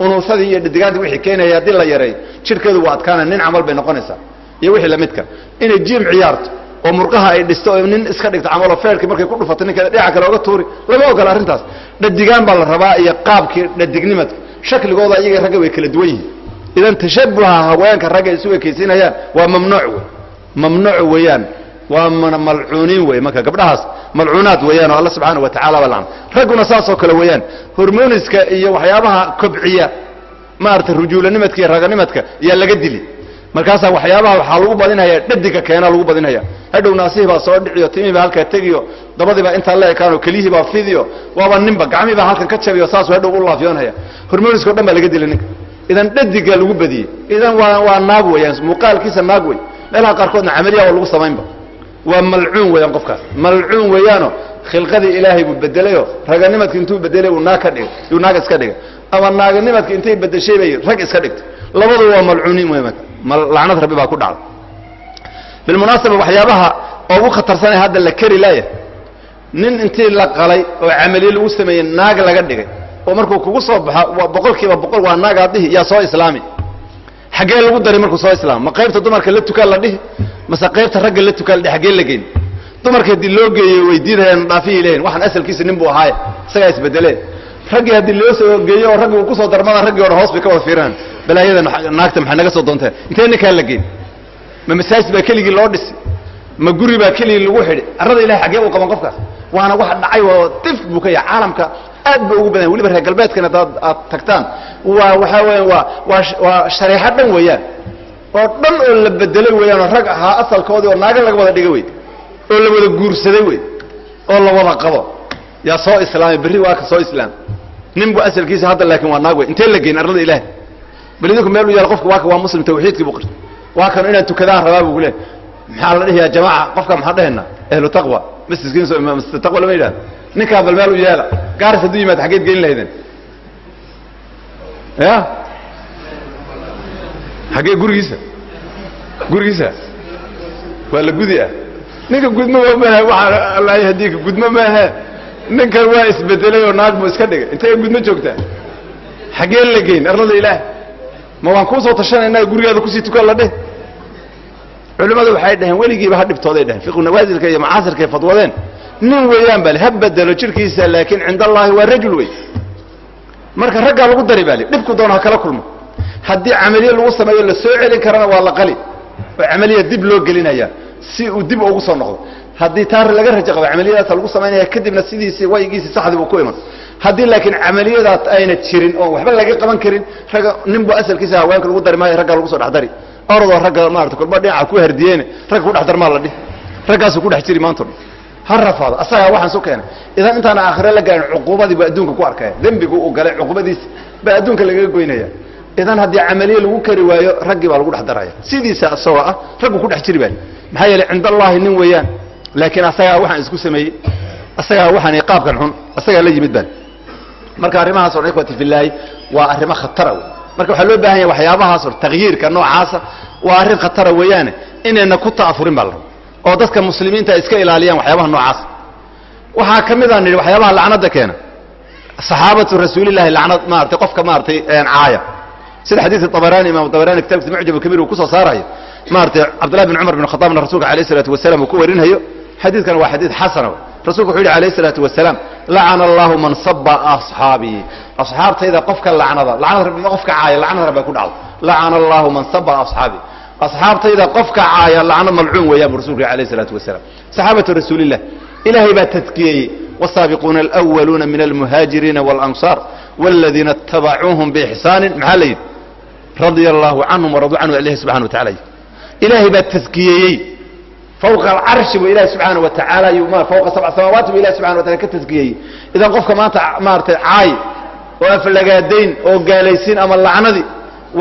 unuusadii iyo dhidigaantii wixii keenaya haddii la yareeyo jidhkeedu waa adkaanaya nin camal bay noqonaysaa iyo wixii lamidka inay jiim ciyaarto oo murqaha ay dhisto oo nin iska dhigto camaloo feerkii markay ku dhufato ninkeeda dhinaca kale oga tuuri lama ogola arrintaas. Dhadigaan baa la rabaa iyo qaabkii dhadignimadka shakligooda iyaga ragga way kala duwan yihiin. Idan tashabuha haweenka ragga isu ekaysiinayaan waa mamnuuc wey mamnuuc weeyaan. Waa malcuuniin wey marka gabdhahaas. Malcuunaad weeyaan oo alla subxaana wa tacala baa lacana ragguna saasoo kale weeyaan. Hormoniska iyo waxyaabaha kobciya maarata rujuulanimadka iyo raganimadka yaa laga dili. Markaasaa waxyaabaha waxaa lagu badinaya dhadiga keena lagu badinaya hadhow naasihii baa soo dhiciyo timihiibaa halkaa tegiyo dabadiibaa intaa la ekaanoo keliyihiibaa fidiyo waaba ninba gacmihiibaa halkan ka jabiyo saasuu hadhow u laafiyoonaya hormoniska o dhan baa laga dili ninka. Idan dhadiga lagu badiyey idan waa waa naag weeyaan muuqaalkiisa naag wey meelaha qaarkoodna camaliya waa lagu samaynba waa malcuun weeyaan qofkaas. Malcuun weeyaano khilqadii ilaahay buu bedelayo raganimadka intuu bedelay uu naag iska dhigay. Ama naaganimadka intay bedeshay bay rag iska dhigtay. Labadu waa malcuuniin lacnad rabbi baa ku dhacda bilmunaasaba waxyaabaha ugu khatarsanay hadda la keri laaya nin intii la qalay oo camaliye lagu sameeyey naag laga dhigay. Oo markuu kugu soo baxo waa boqol kiiba boqol waa naag aad dhihi yaa soo islaami xaggee lagu daray markuu soo islaamo? Ma qaybta dumarka la tukaan la dhihi? Mase qaybta ragga la tukaan la dhihi xaggee la geyn? Dumarka haddii loo geeyo way diidayaan dhaafiyay leeyihiin waxaan asalkiisa nin buu ahaaye isagaa isbedelee raggii haddii loo soo geeyo oo raggi uu ku soo darmada raggii hore hoos bay ka wada fiiraan. Balaayada naagta maxay naga soo doonteen? Intee ninkaa la geyn? Ma masaajid baa keligii loo dhisi? Ma guri baa keligii lagu xidhi? Arrada ilahay xaggee uu qaban qofkaas waana wax dhacay oo tif buu ka yahay caalamka aad ba ugu badan. Weliba reer galbeedkana hadaad aad tagtaan. Waa waxaa weeyaan waa waa waa shareexo dhan weeyaan. Oo dhan oo la bedelay weeyaan oo rag ahaa asalkoodii oo naaga laga wada dhigay wey oo la wada guursaday wey oo la wada qabo. Yaa soo islaamay berri waa ka soo islaam. Nin bu asalkiisa hadda laakiin waa naag wey intee la geyn arlada ilaahay? Bal idinku meel u yaal qofka waa waa muslim tawxiidkii buu qirtay. Waa kan inaan tukadaan rabaa buu kuleehay maxaa la dhihiyaa jamaaca qofka maxaa dhahaynaa ahlu taqwa. Masjidkiinso masjid taqwa lama yidhahdo ninkaa bal meel u yeela gaaris hadduu yimaad xaggeed gelin lahaydeen. Ya? Xaggee gurigiisa. Gurigiisa. Waa la gudi ah. Ninka gudmo maaha waxaa allahay hadiika gudmo maahe ninkan waa isbedelay oo naag buu iska dhigay. Intay gudmo joogtaa xaggee la geyn arlada ilaah. Ma waan kuu soo tashanayna gurigaada ku sii tukaan la dheh? Culimmadu waxay dhaheen weligiiba ha dhibtooday dheheen fiqu nawaasilka iyo macaasirkay fadwadeen nin weeyaan bale ha bedelo jirkiisa laakiin cinda allaahi waa rajul wey marka raggaa lagu dari baa dhibku doona ha kala kulmo. Haddii camaliye lagu sameeyo la soo celin karana waa la qali. Oo camaliya dib loo gelinaya si uu dib ugu soo noqdo. Haddii taar laga rajo qabo camaliyadaasa lagu samaynaya kadibna sidiisii waygiisii saxdii buu ku iman. Haddii laakiin camaliyadaas ayna jirin oon waxba laga qaban karin ragga ninbu asalkiisa haweenka lagu dari maayo raggaa lagu soo dhexdari orodoo ragga maarata kolba dhinaca ku herdiyeene ragga ku dhex darmaa la dhihi. Raggaasuu ku dhex jiri maanta dhan ha rafaado. Asagaa waxaan su keenay. Idan intaana aakhire la gaarin cuquubadii baa adduunka ku arkaya. Dembigu uu galay cuquubadiisi baa adduunka lagaga goynaya idan haddii camaliye lagu kari waayo raggii baa lagu dhex daraya. Sidiisa isagoo ah raggu ku dhex jiri baayo maxaa yeelay cind allaahi nin weeyaan. Laakiin asagaa waxaan isku sameeyey. Asagaa waxaan qaabkan xun. Asagaa la yimid baan marka arrimahaas o ikhwati filaahi waa arrimo khatara wey marka waxaa loo baahan yahay waxyaabahaas or takyiirka noocaasa waa arrin khatara weeyaane. Inayna ku ta'afurin baa la raba oo dadka muslimiinta iska ilaaliyaan waxyaabaha noocaas. Waxaa ka mid aan nidhi waxyaabaha lacnada keena. Saxaabatu rasuulillahi lacnad maaratay qofka maaratay caaya. Sida xadiidka abaraani imam abaraani kitabkiisa mucjab kabir uu ku soo saarayo maaratay cabdullahi bin cumar bin khadaabna rasulka alayh isalaatu wasalaam uu ku warinayo xadiidkana waa xadiid xasana. Rasulku wuxu yidhi alayh isalaatu wasalaam lacana allahu man saba asxaabii asxaabtayda qofka lacnada lacnad qofka caaya lacnad rabbaa ku dhacdo lacana allahu man saba asxaabii asxaabtayda qofka caaya lacnad malcuun weeyaan bu rasulku alayh الsalaatu wasalaam saxaabatu rasuulillah ilaahay baa tadkiyeeyey والsaabiquuna alأwaluuna min almuhaajiriina wاlanصaar wاladiina اtabacuuhum bixsaani maxaa la yidhi radia allahu canhum waradu canhu ilahi subxana wa tacala ilaahay baa taskiyeeyey fawqa alcarshi buu ilahi subxaana wa tacaala fawqa sabca samaawaati buu ilahi subxana wa taala ka taskiyeeyey idan qofka maanta maaratay caay oo aflagaadayn oo gaalaysiin ama lacnadii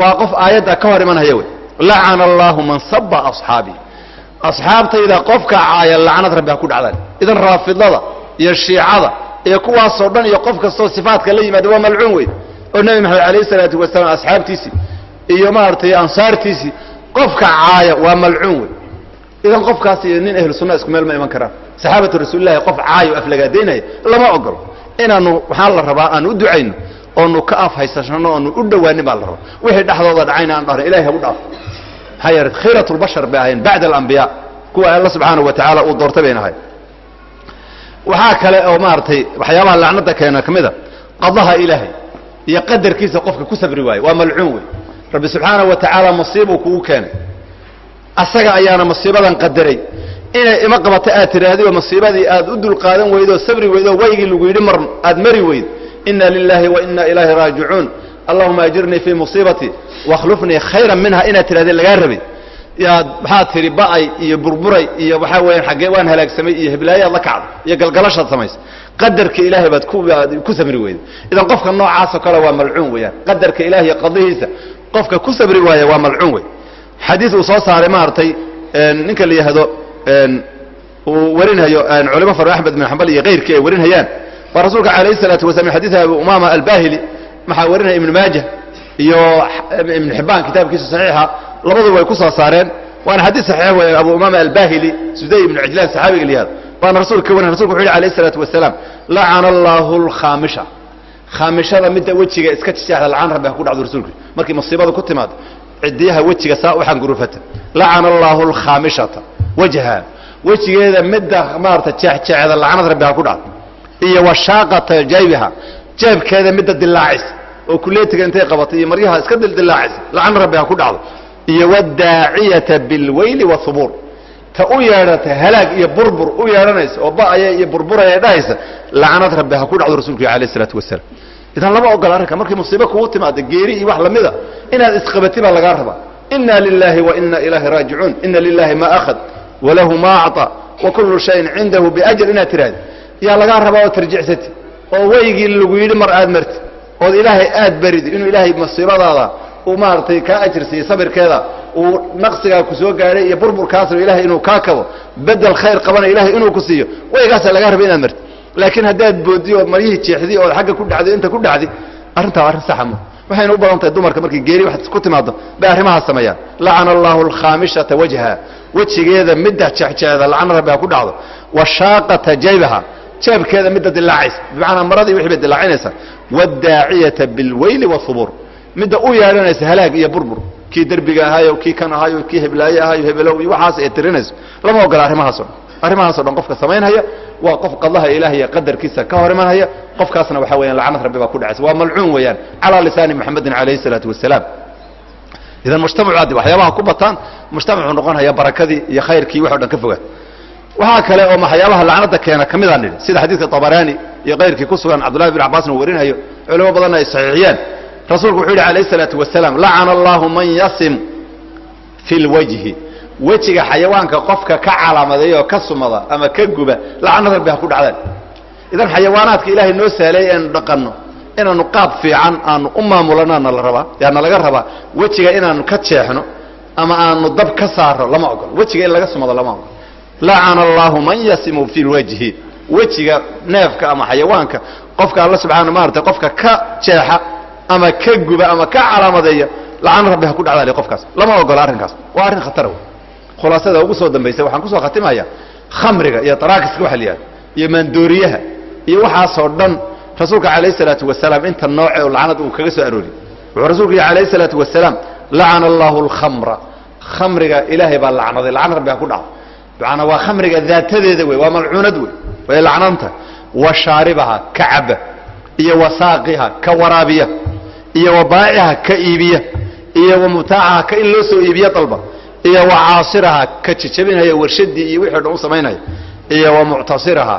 waa qof aayadda ka hor imanhaya wey lacana allahu man saba asxaabii asxaabtayda qofka caaya lacnad rabbi ha ku dhacdaan. Idan raafidada iyo shiicada iyo kuwaasoo dhan iyo qof kastoo sifaatka la yimaada waa malcuun wey oo nebi maxamed alayh salaatu wasalaam asxaabtiisii iyo maaragtay ansaartiisii qofka caaya waa malcuun wey idan qofkaas iyo nin ahlu sunna isku meel ma iman karaan. Saxaabatu rasuulillahi qof caayo aflagaadaynaya lama ogolo inaanu waxaa la rabaa aan u ducayno oonu ka af haysashano oonu u dhowaanin baa la rabaa. Wixii dhexdooda dhacayna aan dhahno ilahay ha u dhaafo maxaa yeele khiirat lbashar bay ahayn bacda alambiyaa kuwa alla subxaanahu wa tacaala uu doortay bayna ahayn waxaa kale oo maaragtay waxyaabaha lacnada keena ka mid a qadaha ilaahay iyo qadarkiisa qofka ku sabri waayo. Waa malcuun wey rabbi subxaanahu wa tacaala masiibuu kugu keenay. Asaga ayaana masiibadan qadaray. Inay ima qabato aad tidhaahdi oo masiibadii aad u dulqaadan weydo sabri weydo waygii lagu yidhi mar aad mari weyd inna lilaahi wa inna ilaahi raajicuun allahuma ajirnii fii musiibatii wakhlufnii khayran minha inaad tidhahdeen lagaa rabay yaad maxaad tidhi ba'ay iyo burburay iyo waxaa weeyaan xaggee waan halaagsamay iyo heblaayaad la kacday iyo galgalashaad samaysay. Qadarka ilaahay baad ku sabri weyday. Idan qofka noocaasoo kale waa malcuun weeyaan. Qadarka ilaah iyo qadihiisa qofka ku sabri waaya waa malcuun wey xadiis uu soo saaray maaragtay ninka la yihahdo uu warinhayo culimo faro axmed bin xambal iyo kayrkii ay warinhayaan waa rasuulka calayh salaatu waslam xadiid abi umaama albahili maxaa warinaya ibnu maaja iyo eh, ibnu xibbaan kitaabkiisa saxiixa labaduba way ku soo saareen. Waana xadiid saxiix weeye abu umaama albahili suday ibnu cijlaan saxaabiga liyaad waana rasuulka ka warin rsulka wuxu yidhi alayh salaatu wasalaam lacana allaahu alkhaamisha. Khaamishada midda wejiga iska jijaxda lacaan rabbi ha ku dhacdo rasuulka markii musiibada ku timaado cidiyaha wejiga saa u xangurufata lacana allaahu alkhaamishata wajha wejigeeda midda maarata jeexjeexda lacanad rabbi ha ku dhacdo iyo washaaqata jaybiha. Jeebkeeda midda dilaacisa oo kuleetiga intay qabatay iyo maryaha iska dildilaacisa lacnad rabbi ha ku dhacdo. Iyo wadaaciyata bilweyli wahubuur ta u yeedhata halaag iyo burbur u yeedhanaysa oo ba'aya iyo burburaya dhahaysa lacnad rabbi ha ku dhacdo rasulku alayh isalaatu wasalaam. Idan lama ogola arrinka markii musiibo kugu timaada geeri iyo wax lamida inaad isqabati baa lagaa rabaa. Ina lilahi wa ina ilaahi raajicuun. Ina lilahi ma akhad walahu ma acطa wa kullu shayin cindahu biajr inaad tidhahdi yaa lagaa rabaa oo tarjicsati oo weygii lagu yidhi mar aad marti ood ilaahay aad baridi inuu ilaahay musiibadaada uu maaragtay kaa ajir siiyo sabirkeeda uu naqsigaa ku soo gaadhay iyo burburkaasna ilahay inuu kaa kabo bedel khayr qabana ilahay inuu ku siiyo weygaasaa lagaa raba inaad marti laakiin haddaad boodi ood maryihii jeexdi ood agga ku dhacdi inta ku dhacdi arrintaa arrin saxa ma. Waxayna u badan tahay dumarka markii geeri wax ku timaado bay arrimahaas sameeyaan. Lacana allahu alkhaamishata wajha wejigeeda midda jeexjeexda lacana rabbi ha ku dhacdo. Washaaqata jaybaha jeebkeeda midda dilaacaysa. Bimacnaa maradii wixii bay dilaacinaysaa. Wadaaciyata bilweyli wahubuur midda u yeedhanaysa halaag iyo burbur. Kii derbiga ahaayo kii kan ahaayo kii heblaaye ahaayo hebelow iyo waxaas ay tirinayso. Lama ogola arrimahaaso dhan. Arrimahaaso dhan qofka samaynhaya waa qof qadaha ilaah iyo qadarkiisa ka hor imanhaya qofkaasna waxa weeyaan lacnad rabbi baa ku dhacaysa. Waa malcuun weeyaan. Calaa lisaani muxamedin calayhi salaatu wasalaam idan mujtamacu haddi waxyaabaha ku bataan mujtamacu noqonaya barakadii iyo khayrkii wax o dhan ka fogaan waxaa kale oo waxyaabaha lacnada keena ka midaan nidhi. Sida xadiidka tabaraani iyo kayrkii ku sugan cabdullahi bin cabbaasna uu warinayo culimo badanna ay saxiixiyeen. Rasuulku wuxuu yidhi alayh isalaatu wasalaam lacana allahu man yasim fi lwajhi wejiga xayawaanka qofka ka calaamadeeya oo ka sumada ama ka guba lacnad rabbi ha ku dhacdaan idan xayawaanaadka ilaahay noo saaleey aanu dhaqanno inaanu qaab fiican aanu u maamulanaana la rabaa yaana laga rabaa wejiga inaanu ka jeexno ama aanu dab ka saaro lama ogolo wejiga in laga sumado lama ogolo lacana allahu man yasimu fi lwajhi wejiga neefka ama xayawaanka qofka alla subxaana maarata qofka ka jeexa ama ka guba ama ka calaamadeeya lacana rabbi ha ku dhacdaali qofkaas. Lama ogola arrinkaas. Waa arrin khatara wey khulaasada ugu soo dambaysa waxaan ku soo khatimaya khamriga iyo taraakiska waxa la yihahda iyo maandooriyaha iyo waxaasoo dhan rasuulka calayh salaatu wasalaam inta nooce oo lacnad uu kaga soo arooriyey wuxuu rasuulku yihi alayh salaatu wasalaam lacana allahu alkhamra. Khamriga ilaahay baa lacnaday lacnad rabbi ha ku dhacdo macanaa waa khamriga daatadeeda wey waa malcuunad wey way lacnanta. Wa shaaribaha ka caba iyo wa saaqiha ka waraabiya. Iyo wa baa'iha ka iibiya. Iyo wa mutaacaha ka in loo soo iibiya dalba. Iyo wa caasiraha ka jijabinaya warshadii iyo wixii dhan u samaynaya. Iyo wa muctasiraha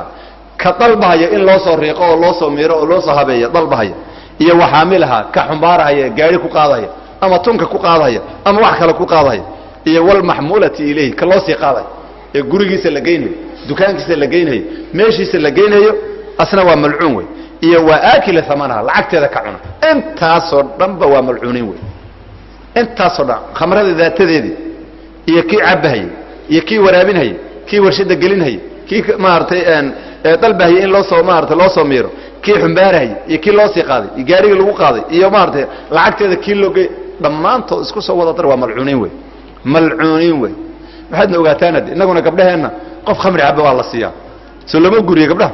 ka dalbahaya in loo soo riiqo oo loo soo miiro oo loo soo habeeya dalbahaya. Iyo wa xaamilaha ka xumbaarahaya gaari ku qaadahaya ama tunka ku qaadahaya ama wax kale ku qaadahaya. Iyo walmaxmuulati ilayhi ka loo sii qaadaya ee gurigiisa la geynayo dukaankiisa la geynayo meeshiisa la geynayo asna waa malcuun wey. Iyo waa aakila amanaha lacagteeda ka cuna. Intaasoo dhanba waa malcuuniin wey. Intaasoo dhan khamrada daatadeedii iyo kii cabahayey iyo kii waraabinhayey kii warshada gelinhayey kii maaratay dalbahayey in loosoo maarata loo soo miiro kii xumbaarahayey iyo kii loo sii qaaday iyo gaarigii lagu qaaday iyo maaratay lacagteeda kii looge dhammaantood isku soo wada dar waa malcuuniin wey. Malcuuniin wey waxaadna ogaataan hadde innaguna gabdhaheenna qof khamri caba waa la siiyaa. Soo lama guriyo gabdhaha.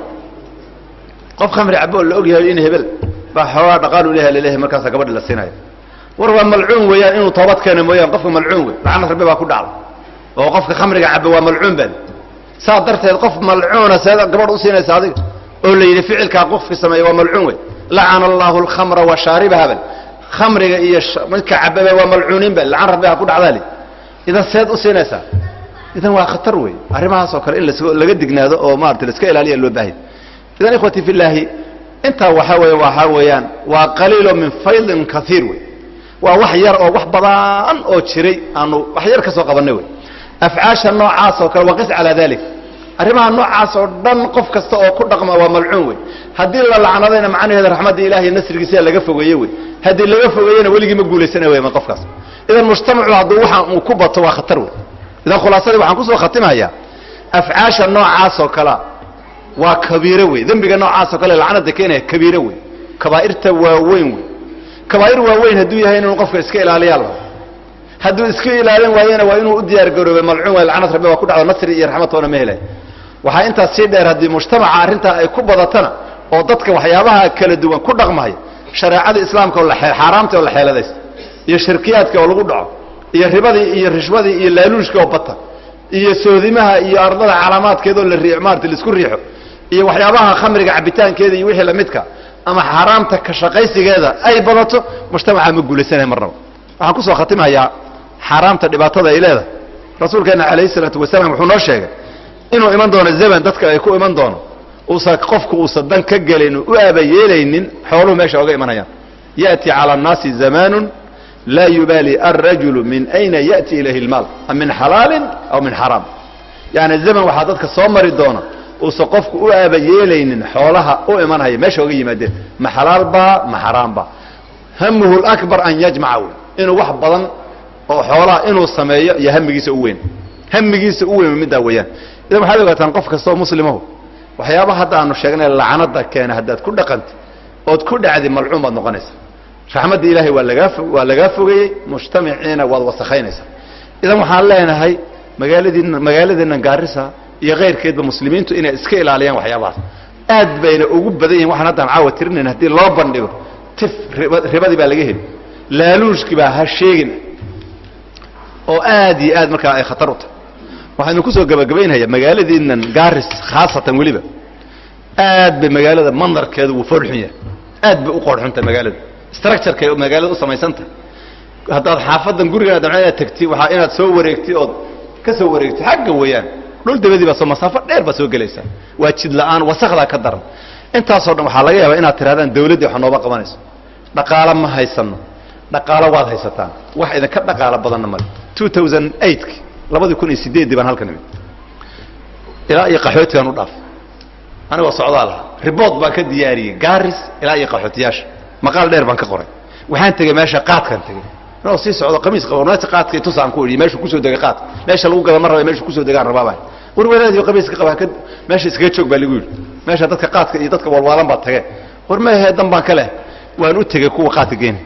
Qof khamri caba oo la ogyahay in hebel baa xoogaa dhaqaalu leeyahay la leeyahay markaasaa gabadhi la siinaya war waa malcuun weeyaan inuu toobad keena mooyaan qofka malcuun wey lacnad rabbi baa ku dhacda oo qofka khamriga caba waa malcuun baan saa darteed qof malcuuna seed gabadh u siinaysa adiga oo la yidhi ficilkaa qofki sameeya waa malcuun wey lacana allahu alkhamra wa shaaribaha bal khamriga iyo midka cababa waa malcuuniin bal lacan rabbi ha ku dhacdaali idan seed u siinaysaa idan waa khatar wey arrimahaas oo kale in laga dignaado oo maarata laska ilaaliya loo baahaya idan ikhwati fi llaahi intaa waxaa weya waxaa weeyaan waa qaliilo min faydin kaiir wey waa wax yar oo wax badan oo jiray aanu wax yar ka soo qabanay wey afcaasha noocaas oo kale waqis calaa dalik arrimaha noocaas oo dhan qof kasta oo ku dhaqma waa malcuun wey. Haddii la lacnadayna macnaheeda raxmadda ilahi iyo nasrigiisa laga fogeeye wey. Haddii laga fogeeyena weligii ma guulaysana wey ma qofkaas. Idan mujtamacu hadduu waxaan uu ku bato waa khatar wey. Idan khulaasadii waxaan ku soo khatimayaa afcaasha noocaas oo kalea waa kabiiro wey. Dembiga noocaas oo kale lacnada keenaya kabiiro wey. Kabaa'irta waaweyn wey. Kabaa'ir waaweyn hadduu yahay inuu qofka iska ilaaliyaa la hadduu iska ilaalin waayena waa inuu u diyaar garoobay malcuun waay lacnad rabbi waa ku dhacdo nasri iyo raxmatoona ma helay waxaa intaas sii dheer haddii mujtamaca arrintaa ay ku badatana oo dadka waxyaabaha kala duwan ku dhaqmaya shareecada islaamka oo xaaraamta oo la xeeladaysta iyo shirkiyaadka oo lagu dhaco iyo ribadii iyo rishwadii iyo laaluushka oo bata iyo soodimaha iyo ardada calaamaadkeedaoo la maarata la isku riixo iyo waxyaabaha khamriga cabitaankeeda iyo wixii lamidka ama xaaraamta ka shaqaysigeeda ay badato mujtamaca ma guulaysanaya marnaba waxaan ku soo khatimayaa xaaraamta dhibaatada ay leedahay. Rasuulkeena calayhi salaatu wasalaam wuxuu noo sheegay inuu iman doono zaman dadka ay ku iman doono uusa qofku uusa dan ka gelin u aabayeelaynin xooluhu meesha oga imanayaan. Ya'ti cala annaasi zamaanun laa yubaali alrajulu min ayna ya'ti ilayhi lmaal am min xalaalin aw min xaraam yani zaman waxaa dadka soo mari doona uusa qofku u aabayeelaynin xoolaha u imanhaya meesha oga yimaadeen. Ma xalaal baa ma xaraam baa hamuhu lakbar an yajmaca wey inuu wax badan oo xoolaha inuu sameeyo iyo hamigiisa u weyn. Hamigiisa u weyn middaa weeyaan idan waxaad ogaataan qof kasta oo muslimahu waxyaabaha hadda aanu sheegnay lacanada keena haddaad ku dhaqanti ood ku dhacdi malcuun baad noqonaysa. Raxmadda ilaahay waa lagaa waa lagaa fogeeyey mujtamaciina waad wasakhaynaysaa. Idan waxaan leenahay magaaladiina magaaladiina gaarisa iyo kayrkeedba muslimiintu inay iska ilaaliyaan waxyaabahaas. Aad bayna ugu badan yihiin waxaan haddaan caawa tirinayn haddii loo bandhigo. Tif ribadii baa laga heli laaluushkii baa ha sheegin. Oo aad iyo aad markaa ay khatar u tahay waxaynu ku soo gabagabaynhayaa magaaladiinan garis khaasatan weliba. Aad bay magaalada mandarkeedu wuu foorxun yahay. Aad bay u qoorxuntahay magaalada structureka magaalada u samaysan tahay. Haddaad xaafadan gurigan damca inaad tagti waxaa inaad soo wareegti ood ka soo wareegti xagga weeyaan dhul dabadii baa soo masaafo dheer baa soo gelaysaa. Waa jid la'aan wasakdaa ka daran. Intaasoo dhan waxaa laga yaabaa inaad tirahdaan dawladdii wax nooba qabanayso. Dhaqaalo ma haysanno. Dhaqaalo waad haysataan. Wax idinka dhaqaalo badanna male two thousand eight labadii kun iyo sideeddii baan halkan imid ilaa iyo qaxootigaan u dhaaf. Anigoo socdaa lahaa. Riboort baan ka diyaariyey. Gaaris ilaa iyo qaxootiyaasha. Maqaal dheer baan ka qoray. Waxaan tegey meesha qaadkaan tegey. Inoo sii socdo qamiis qabo. Meesha qaadka tusaan ku idhi meeshu ku soo degay qaadka meesha lagu gada ma raba meeshu ku soo degaan rabaabaa war walaadiyo qamiiska qaba ka meesha iskaga joog baa lagu yidhi. Meesha dadka qaadka iyo dadka walwaalan baa tageen. War mehe dan baan ka leh. Waan u tegey kuwa qaadka geeni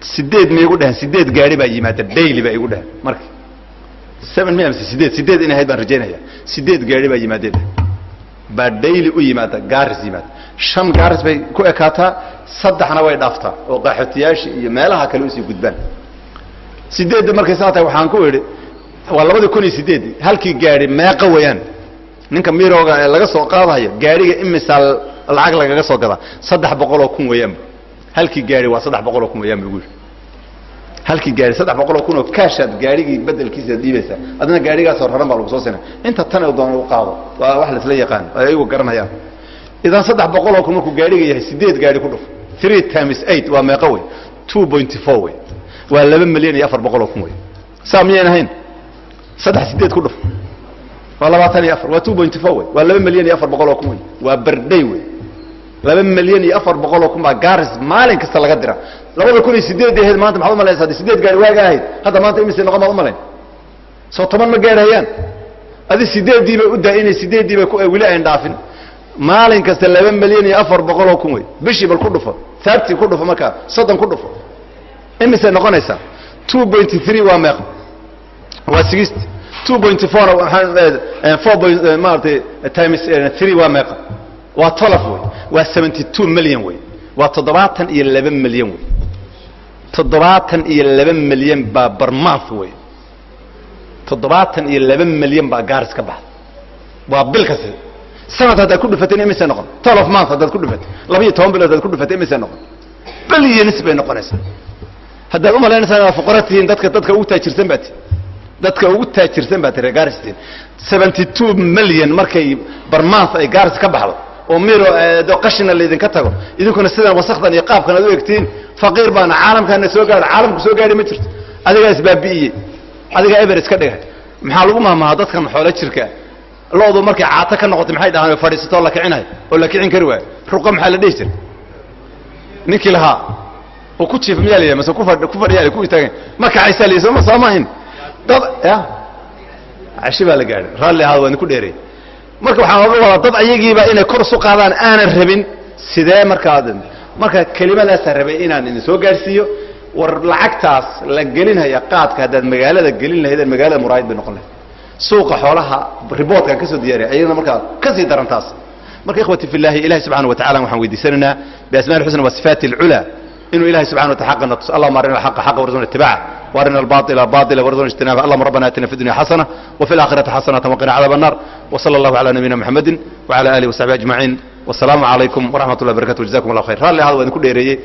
sideed ma igu dheheen sideed gaari baa yimaada daily baa igu dheheen marka sideed inay ahayd baan rajaynaya sideed gaari baa yimaadeen baa daily u yimaada gaaris yimaada shan gaaris bay ku ekaataa saddexna way dhaaftaa oo qaaxotiyaasha iyo meelaha kale u sii gudbaan sideedda markay saa tahay waxaan ku idhi waa labadii kun iyo sideeddii halkii gaari meeqa weeyaan ninka mirooga ee laga soo qaadayo gaariga imisaa lacag lagaga soo gadaa saddex boqoloo kun weeyaanba halkii gaari waa saddex boqoloo kun weeyaan bu igu yidhi halkii gaari saddex boqoloo kun oo kaashaad gaarigii bedelkiisa dhiibaysaa adna gaarigaasoo raran baa lagu soo sinay inta tan doona u qaado waa wax laisla yaqaan ay iyagu garanayaan. Idan saddex boqoloo kun markuu gaariga yahay sideed gaari ku dhuf. Three times eight waa meeqa wey. Two pointy four wey. Waa laba milyan iyo afar boqoloo kun wey. Saa miyayn ahayn? Saddex sideed ku dhuf. Waa labaatan iyo afar waa two pointy four wey. Waa laba milyan iyo afar boqoloo kun wey. Waa berday wey laba milyan iyo afar boqoloo kun baa gaaris maalin kasta laga dira. Labada kun iyo sideed ahayd maanta maxaad umalaysa haddi sideed gaari waaga ahayd? Hadda maanta imise noqon baad umalayn soo toban ma gaarhayaan. Adi sideeddiiba u daa inay sideeddiiba weli ayn dhaafin. Maalin kasta laba milyan iyo afar boqoloo kun wey. Bishii bal ku dhufo taabtii ku dhufo markaa soddon ku dhufo. Imise noqonaysaa? Two pointy three waa meeqa waa sixty. Two pointy four four point maaratay times three waa meeqa waa wey waa milyan wey waa toddobaatan iyo laba milyan wey toddobaatan iyo laba milyan baa barmath wey toddobaatan iyo laba milyan baa gaaris ka baxda waa bil kasta sanad haddaad ku dhufatay imise noqon. Tolof month haddaad ku dhufatay. Laba iyo toban bilood haddaad ku dhufatay imise noqon. Bilyanis bay noqonaysaa. Haddaad umalaynaysaa inaad fuqara tihiin dadka dadka ugu taajirsan baa tihi dadka ugu taajirsan baa tihi gaaris tihiin. Seventy two milyan markay barmath ay gaaris ka baxdo oo miro qashina laydinka tago. Idinkuna sidan wasakdan iyo qaabkan ad u egtiin faqiir baana caalamkaana soo gaadha caalamku soo gaadhi ma jirto. Adigaa isbaabi'iyey adigaa eber iska dhigay. Maxaa lagu mahmahaa dadkan xoolo jirka? Loodu markay caato ka noqotay maxay dhahaan fadhiisato oo la kicinayo oo la kicin kari waayo? Ruqa maxaa la dhihi jiray? Ninkii lahaa oo ku jiifa miyaa la yidhaha mase kufa ku fadhiya ku istaagan ma kacaysaa la yidhi sooma soo maahin dad ya? Cashi baa la gaadhay. Raalli ahaada waa idinku dheereey marka waxaan oga wadaa dad ayagiiba inay kor isu qaadaan aanan rabin. Sidee markaad marka kelimadaasaan rabay inaan idin soo gaadhsiiyo war lacagtaas la gelinhaya qaadka haddaad magaalada gelin lahaydeen magaalada muraayid bay noqon lahayd. Suuqa xoolaha riboortkaan ka soo diyaariya ayadana markaa ka sii daran taas marka ikhwati fi llahi ilahi subxana wa tacala waxaan weydiisanaynaa biasma'i lxusna wa sifaati alculaa inuu ilahi subxana wa taala xaqana tuso allahuma arina alxaqa xaqa warzuqna ittibaca وارنا الباطل باطلا وارزقنا اجتنابه اللهم ربنا اتنا في الدنيا حسنه وفي الاخره حسنه وقنا عذاب النار وصلى الله على نبينا محمد وعلى اله وصحبه اجمعين والسلام عليكم ورحمه الله وبركاته جزاكم الله خير هذا وين كل ديريه